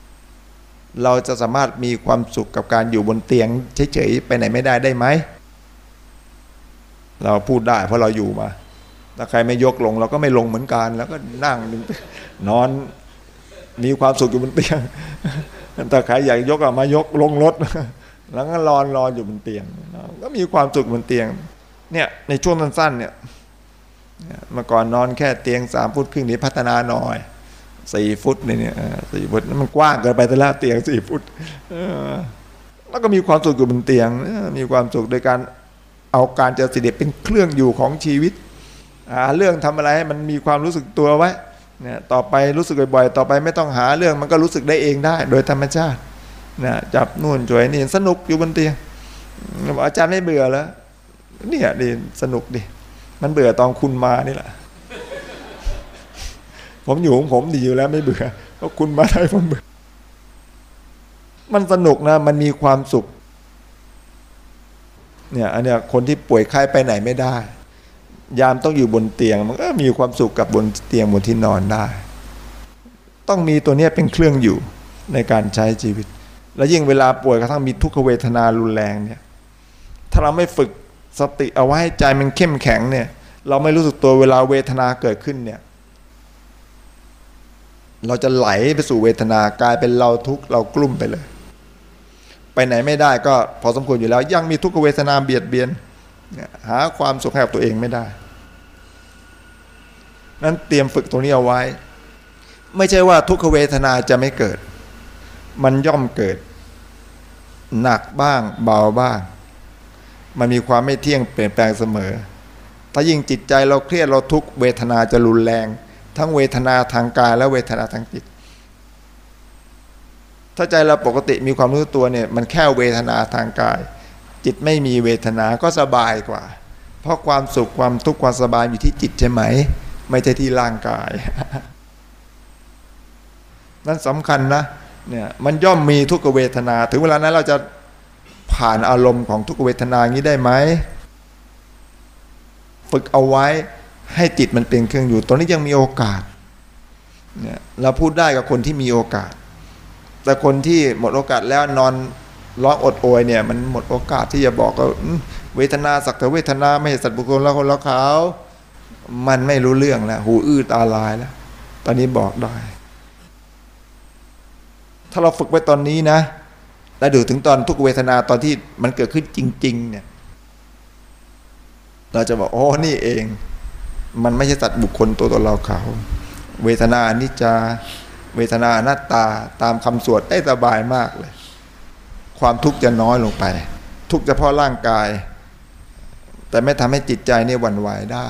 ๆ เราจะสามารถมีความสุขกับการอยู่บนเตียงเฉยๆไปไหนไม่ได้ได้ไหมเราพูดได้เพราะเราอยู่มาถ้าใครไม่ยกลง เราก็ไม่ลงเหมือนกัน แล้วก็นั่งนอน มีความสุขอยู่บนเตียงถ้าใครอยากยกออกมายกลงรถ แล้วก็รอนรออยู่บนเตียง ก็มีความสุขบนเตียง เนี่ยในช่วงสั้นๆเนี่ยเมื่อก่อนนอนแค่เตียงสามฟุตครึ่งนี้พัฒนาหน่อยสี่ฟุตเนี่ยสี่ฟุตมันกว้างเกินไปแต่ละเตียงสี่ฟุตแล้วก็มีความสุขอยู่บนเตียง มีความสุขโดยการเอาการเจริญสติเป็นเครื่องอยู่ของชีวิตหาเรื่องทำอะไรให้มันมีความรู้สึกตัวไว้ นี่ยต่อไปรู้สึกบ่อยๆ ต่อไปไม่ต้องหาเรื่องมันก็รู้สึกได้เองได้ โดยธรรมชาตินะจับนู่นจ่วยนี่สนุกอยู่บนเตียงอาจารย์ไม่เบื่อแล้วเนี่ยดีสนุกดิมันเบื่อตอนคุณมานี่แหละ ผมอยู่ของผมดีอยู่แล้วไม่เบื่อเพราะคุณมาได้ผมเบื่อ มันสนุกนะ มันมีความสุข เนี่ย อันเนี้ยคนที่ป่วยไข้ไปไหนไม่ได้ ยามต้องอยู่บนเตียง มันก็มีความสุขกับบนเตียงบนที่นอนได้ ต้องมีตัวนี้เป็นเครื่องอยู่ในการใช้ชีวิต แล้วยิ่งเวลาป่วยกระทั่งมีทุกขเวทนารุนแรงเนี่ยถ้าเราไม่ฝึกสติเอาไว้ให้ใจมันเข้มแข็งเนี่ย เราไม่รู้สึกตัวเวลาเวทนาเกิดขึ้นเนี่ย เราจะไหลไปสู่เวทนากลายเป็นเราทุกข์เรากลุ้มไปเลย ไปไหนไม่ได้ก็พอสมควรอยู่แล้ว ยังมีทุกขเวทนาเบียดเบียน หาความสุขให้กับตัวเองไม่ได้ นั้นเตรียมฝึกตรงนี้เอาไว้ ไม่ใช่ว่าทุกขเวทนาจะไม่เกิด มันย่อมเกิด หนักบ้างเบาบ้าง มันมีความไม่เที่ยงเปลี่ยนแปลงเสมอ ถ้ายิ่งจิตใจเราเครียดเราทุกเวทนาจะรุนแรง ทั้งเวทนาทางกายและเวทนาทางจิต ถ้าใจเราปกติมีความรู้ตัวเนี่ยมันแค่เวทนาทางกาย จิตไม่มีเวทนาก็สบายกว่า เพราะความสุขความทุกข์ความสบายอยู่ที่จิตใช่ไหม ไม่ใช่ที่ร่างกาย นั่นสำคัญนะเนี่ยมันย่อมมีทุกขเวทนา ถึงเวลานั้นเราจะผ่านอารมณ์ของทุกขเวทนางี้ได้ไหมฝึกเอาไว้ให้จิตมันเป็นเครื่องอยู่ ตอนนี้ยังมีโอกาสเนี่ยเราพูดได้กับคนที่มีโอกาส แต่คนที่หมดโอกาสแล้วนอน ร้องอดโอยเนี่ยมันหมดโอกาสที่จะบอกว่าเวทนาสักแต่เวทนาไม่ใช่สัตว์บุคคลแล้วคนแล้วเขา มันไม่รู้เรื่องแล้วหูอื้อตาลายแล้ว ตอนนี้บอกได้ ถ้าเราฝึกไว้ตอนนี้นะแล้วดูถึงตอนทุกเวทนาตอนที่มันเกิดขึ้นจริง ๆ เนี่ย เราจะบอกโอ้นี่เอง มันไม่ใช่สัตว์บุคคลตัวตนเราเขา เวทนานิจจาเวทนาหน้าตาตามคำสวดได้สบายมากเลย ความทุกข์จะน้อยลงไป ทุกข์เฉพาะร่างกาย แต่ไม่ทำให้จิตใจนี่หวั่นไหวได้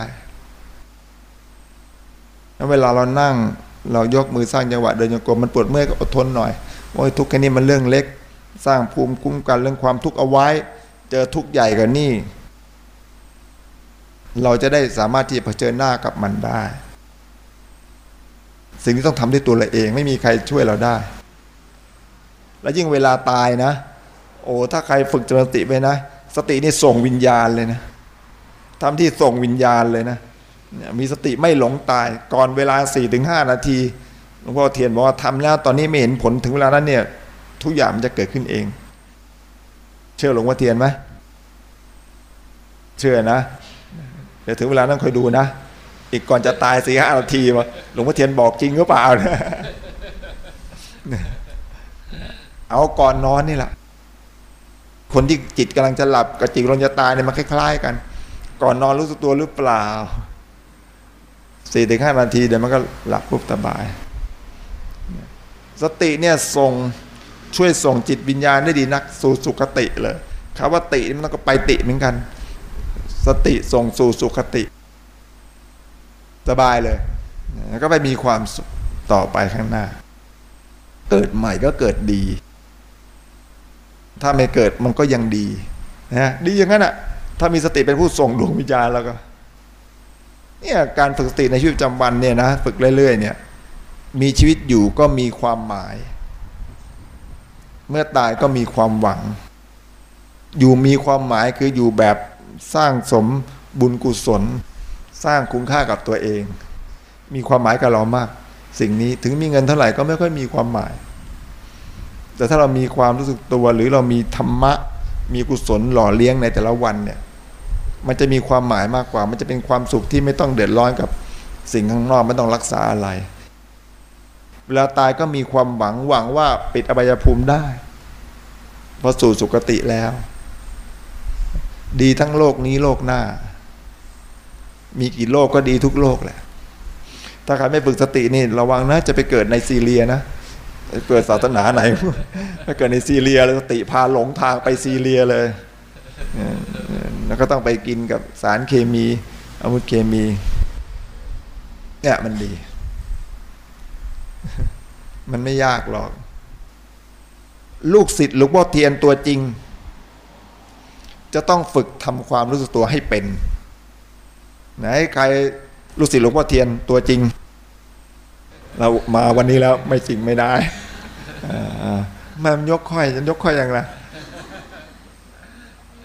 แล้วเวลาเรานั่งเรายกมือสร้างจังหวะเดินโยกมมันปวดเมื่อยก็อดทนหน่อยโอ้ยทุกข์แค่นี้มันเรื่องเล็ก สร้างภูมิคุ้มกันเรื่องความทุกข์เอาไว้ เจอทุกข์ใหญ่กว่านี่ เราจะได้สามารถที่จะเผชิญหน้ากับมันได้ สิ่งที่ต้องทำด้วยตัวเราเองไม่มีใครช่วยเราได้ แล้วยิ่งเวลาตายนะ โอ้ถ้าใครฝึกจริญสติไปนะ สตินี่ส่งวิญญาณเลยนะทำที่ส่งวิญญาณเลยนะมีสติไม่หลงตาย ก่อนเวลาสี่ถึงห้านาทีหลวงพ่อเทียนบอกว่าทำแล้วตอนนี้ไม่เห็นผลถึงเวลานั้นเนี่ย ทุกอย่างมันจะเกิดขึ้นเอง เชื่อหลวงพ่อเทียนไหมเชื่อนะเดี๋ยวถึงเวลานั้นคอยดูนะอีกก่อนจะตายสี่ห้านาทีมาหลวงพ่อเทียนบอกจริงหรือเปล่านะเอาก่อนนอนนี่แหละ คนที่จิตกำลังจะหลับกับจิตกำลังจะตายเนี่ยมันคล้าย ๆ กัน ก่อนนอนรู้สึกตัวหรือเปล่าสี่ถึงห้านาทีเดี๋ยวมันก็หลับปุ๊บสบาย สติเนี่ยส่งช่วยส่งจิตวิญญาณได้ดีนักสู่สุคติเลยคำว่าติมันต้องก็ไปติเหมือนกัน สติส่งสู่สุคติ สบายเลยแล้วก็ไปมีความสุขต่อไปข้างหน้า เกิดใหม่ก็เกิดดี ถ้าไม่เกิดมันก็ยังดีนะดีอย่างนั้นอะ ถ้ามีสติเป็นผู้ส่งดวงวิญญาณแล้วก็ เนี่ยการฝึกสติในชีวิตประจำวันเนี่ยนะฝึกเรื่อยๆเนี่ย มีชีวิตอยู่ก็มีความหมาย เมื่อตายก็มีความหวัง อยู่มีความหมายคืออยู่แบบสร้างสมบุญกุศล สร้างคุณค่ากับตัวเอง มีความหมายกับเรามาก สิ่งนี้ถึงมีเงินเท่าไหร่ก็ไม่ค่อยมีความหมาย แต่ถ้าเรามีความรู้สึกตัวหรือเรามีธรรมะ มีกุศลหล่อเลี้ยงในแต่ละวันเนี่ย มันจะมีความหมายมากกว่า มันจะเป็นความสุขที่ไม่ต้องเดือดร้อนกับสิ่งข้างนอกไม่ต้องรักษาอะไร เวลาตายก็มีความหวังหวังว่าปิดอบายภูมิได้พอสู่สุคติแล้ว ดีทั้งโลกนี้โลกหน้า มีกี่โลกก็ดีทุกโลกแหละ ถ้าใครไม่ฝึกสตินี่ระวังนะจะไปเกิดในซีเรียนะ เกิดศาสนาไหนถ้าเกิดในซีเรียแล้วสติพาหลงทางไปซีเรียเลย แล้วก็ต้องไปกินกับสารเคมีอาวุธเคมี เนี่ยมันดี มันไม่ยากหรอก ลูกศิษย์หลวงพ่อเทียนตัวจริง จะต้องฝึกทำความรู้สึกตัวให้เป็น ไหนใครลูกศิษย์หลวงพ่อเทียนตัวจริง เรามาวันนี้แล้วไม่จริงไม่ได้มันยกค่อยจะยกค่อยอย่างไร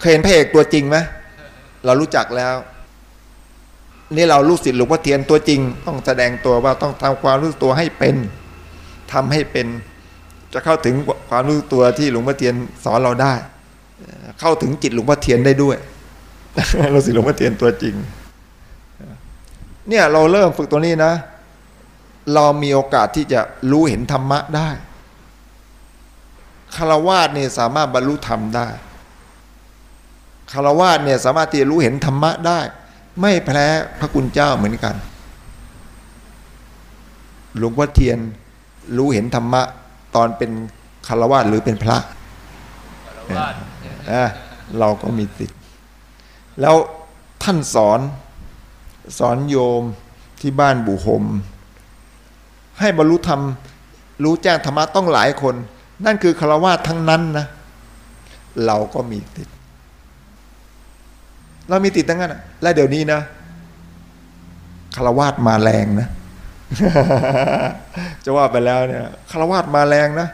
เคยเห็นพระเอกตัวจริงไหมเรารู้จักแล้ว นี่เราลูกศิษย์หลวงพ่อเทียนตัวจริง ต้องแสดงตัวว่าต้องทำความรู้สึกตัวให้เป็นทำให้เป็น จะเข้าถึงความรู้ตัวที่หลวงพ่อเทียนสอนเราได้ เข้าถึงจิตหลวงพ่อเทียนได้ด้วยเราสิหลวงพ่อเทียนตัวจริง เนี่ยเราเริ่มฝึกตัวนี้นะ เรามีโอกาสที่จะรู้เห็นธรรมะได้คารวาสเนี่ยสามารถบรรลุธรรมได้คารวาสเนี่ยสามารถที่จะรู้เห็นธรรมะได้ ไม่แพ้พระคุณเจ้าเหมือนกัน หลวงพ่อเทียนรู้เห็นธรรมะ ตอนเป็นคารวะหรือเป็นพระเราก็มีติด แล้วท่านสอนสอนโยมที่บ้านบุหม ให้บรรลุธรรม รู้แจ้งธรรมะต้องหลายคน นั่นคือคารวะทั้งนั้นนะ เราก็มีติด เรามีติดทั้งนั้นและเดี๋ยวนี้นะคารวะมาแรงนะจะว่าไปแล้วเนี่ยคารวาสมาแรงนะ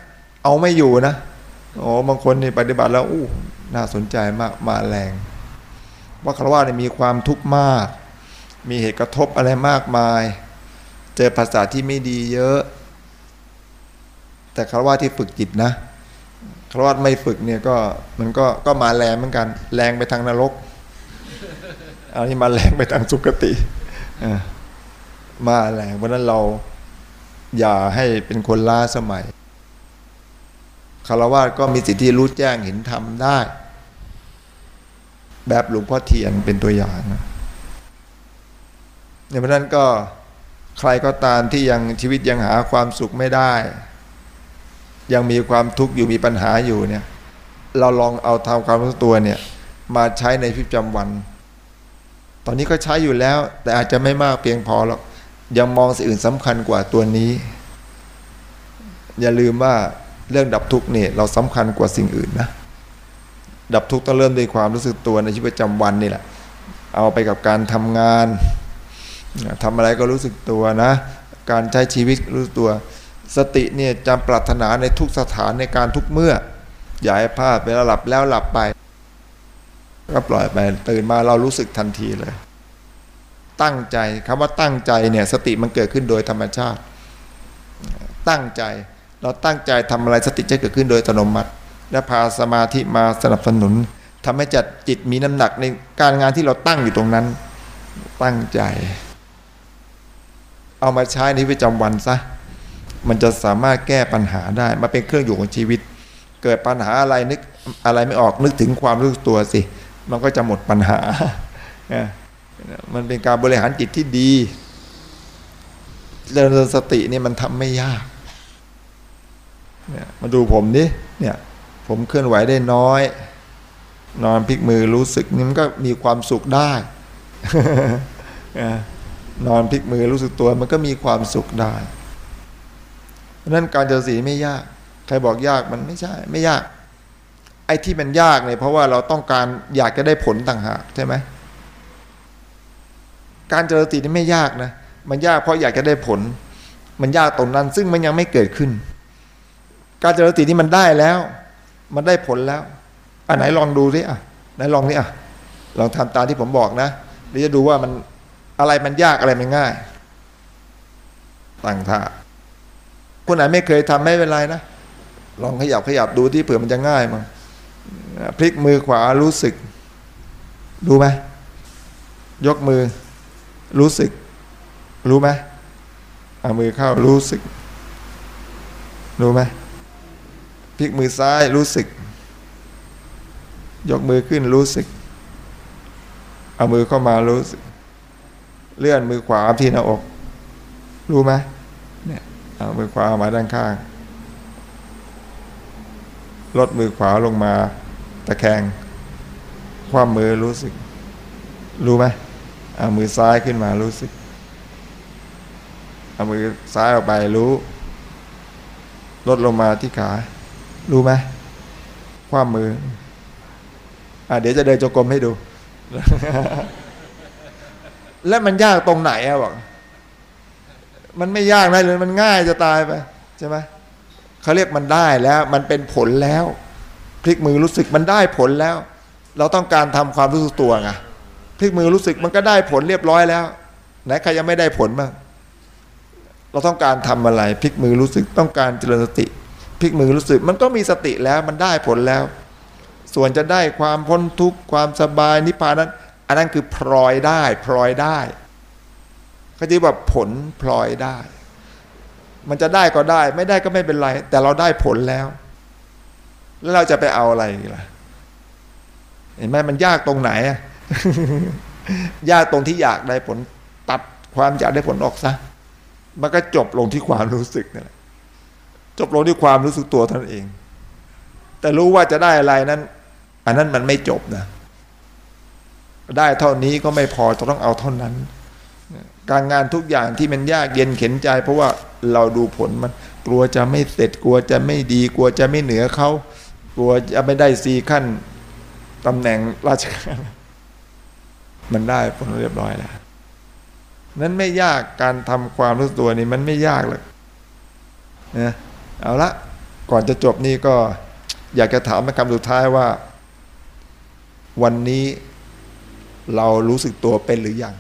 เอาไม่อยู่นะโอ้บางคนนี่ปฏิบัติแล้วอู้น่าสนใจมากมาแรง ว่าคารวาสเนี่ยมีความทุกข์มาก มีเหตุกระทบอะไรมากมาย เจอภาษาที่ไม่ดีเยอะ แต่คารวาที่ฝึกจิตนะคารวาไม่ฝึกเนี่ยก็มันก็ก็มาแรงเหมือนกัน แรงไปทางนรกอันนี้มาแรงไปทางสุคติมาแรงเพราะนั้นเราอย่าให้เป็นคนล้าสมัยคารวะก็มีสิทธิรู้แจ้งเห็นธรรมได้ แบบหลวงพ่อเทียนเป็นตัวอย่างนะเพราะนั้นก็ ใครก็ตามที่ยังชีวิตยังหาความสุขไม่ได้ ยังมีความทุกข์อยู่มีปัญหาอยู่เนี่ยเราลองเอาทำความรู้ตัวเนี่ยมาใช้ในชีวิตประจำวัน ตอนนี้ก็ใช้อยู่แล้ว แต่อาจจะไม่มากเพียงพอหรอกยังมองสิ่งอื่นสำคัญกว่าตัวนี้ อย่าลืมว่าเรื่องดับทุกข์เนี่ยเราสำคัญกว่าสิ่งอื่นนะดับทุกข์ต้องเริ่มด้วยความรู้สึกตัวในชีวิตประจำวันนี่แหละ เอาไปกับการทำงาน ทำอะไรก็รู้สึกตัวนะ การใช้ชีวิตรู้ตัว สติเนี่ยจำปรารถนาในทุกสถานในการทุกเมื่อ อย่าให้พลาดเวลาหลับแล้วหลับไป ก็ปล่อยไปตื่นมาเรารู้สึกทันทีเลย ตั้งใจคำว่าตั้งใจเนี่ยสติมันเกิดขึ้นโดยธรรมชาติ ตั้งใจเราตั้งใจทำอะไรสติจะเกิดขึ้นโดยอัตโนมัติ และพาสมาธิมาสนับสนุนทำให้จัดจิตมีน้ำหนักในการงานที่เราตั้งอยู่ตรงนั้น ตั้งใจ เอามาใช้ในประจำวันซะมันจะสามารถแก้ปัญหาได้มาเป็นเครื่องอยู่ของชีวิต เกิดปัญหาอะไรนึกอะไรไม่ออกนึกถึงความรู้สึกตัวสิ มันก็จะหมดปัญหา มันเป็นการบริหารจิตที่ดีเจริญสตินี่มันทำไม่ยากเนี่ยมาดูผมดิเนี่ย ผมเคลื่อนไหวได้น้อย นอนพลิกมือรู้สึกนี่มันก็มีความสุขได้ นอนพลิกมือรู้สึกตัวมันก็มีความสุขได้นั้นการเจริญสติไม่ยาก ใครบอกยากมันไม่ใช่ ไม่ยาก ไอ้ที่มันยากเนี่ยเพราะว่าเราต้องการอยากจะได้ผลต่างหากใช่ไหมการเจริญสตินี่ไม่ยากนะ มันยากเพราะอยากจะได้ผล มันยากตรงนั้น ซึ่งมันยังไม่เกิดขึ้น การเจริญสตินี่มันได้แล้ว มันได้ผลแล้วอันไหนลองดูสิอะไหนลองนี่อะลองทำตามที่ผมบอกนะเดี๋ยวจะดูว่ามัน อะไรมันยากอะไรมันง่ายตั้งท่าคนไหนไม่เคยทำไม่เป็นไรนะ ลองขยับขยับดูที่เผื่อมันจะง่ายมั้งพลิกมือขวารู้สึกดูไหมยกมือ รู้สึก รู้ไหมเอามือเข้ารู้สึก รู้ไหมพลิกมือซ้ายรู้สึก ยกมือขึ้นรู้สึก เอามือเข้ามารู้สึก เลื่อนมือขวาที่หน้าอก รู้ไหมเนี่ยเอามือขวามาด้านข้าง ลดมือขวาลงมาตะแคง ความมือรู้สึก รู้ไหมเอามือซ้ายขึ้นมารู้สึก เอามือซ้ายออกไปรู้ ลดลงมาที่ขา รู้ไหมความมืออะเดี๋ยวจะเดินจงกรมให้ดู แล้วมันยากตรงไหนอะบอกมันไม่ยากได้เลยมันง่ายจะตายไปใช่ไหมเขาเรียกมันได้แล้ว มันเป็นผลแล้ว พลิกมือรู้สึกมันได้ผลแล้ว เราต้องการทำความรู้สึกตัวไงพลิกมือรู้สึกมันก็ได้ผลเรียบร้อยแล้วไหนใครยังไม่ได้ผลบ้างเราต้องการทำอะไรพลิกมือรู้สึกต้องการเจริญสติพลิกมือรู้สึกมันก็มีสติแล้วมันได้ผลแล้ว ส่วนจะได้ความพ้นทุกข์ความสบายนิพพานนั้น อันนั้นคือพลอยได้พลอยได้เขาจะแบบผลพลอยได้ มันจะได้ก็ได้ ไม่ได้ก็ไม่เป็นไร แต่เราได้ผลแล้ว แล้วเราจะไปเอาอะไรล่ะเห็นไหมมันยากตรงไหนยากตรงที่อยากได้ผลตัดความอยากได้ผลออกซะมันก็จบลงที่ความรู้สึกนี่แหละจบลงที่ความรู้สึกตัวท่านเอง แต่รู้ว่าจะได้อะไรนั้น อันนั้นมันไม่จบนะ ได้เท่านี้ก็ไม่พอจะต้องเอาเท่านั้น การงานทุกอย่างที่มันยากเย็นเข็นใจ เพราะว่าเราดูผลมันกลัวจะไม่เสร็จกลัวจะไม่ดีกลัวจะไม่เหนือเขากลัวจะไม่ได้ซีขั้นตำแหน่งราชการมันได้ผลเรียบร้อยแล้วนั้นไม่ยากการทำความรู้ตัวนี้มันไม่ยากเลยนะเอาละก่อนจะจบนี่ก็อยากจะถามคำสุดท้ายว่า วันนี้ เรารู้สึกตัวเป็นหรือยัง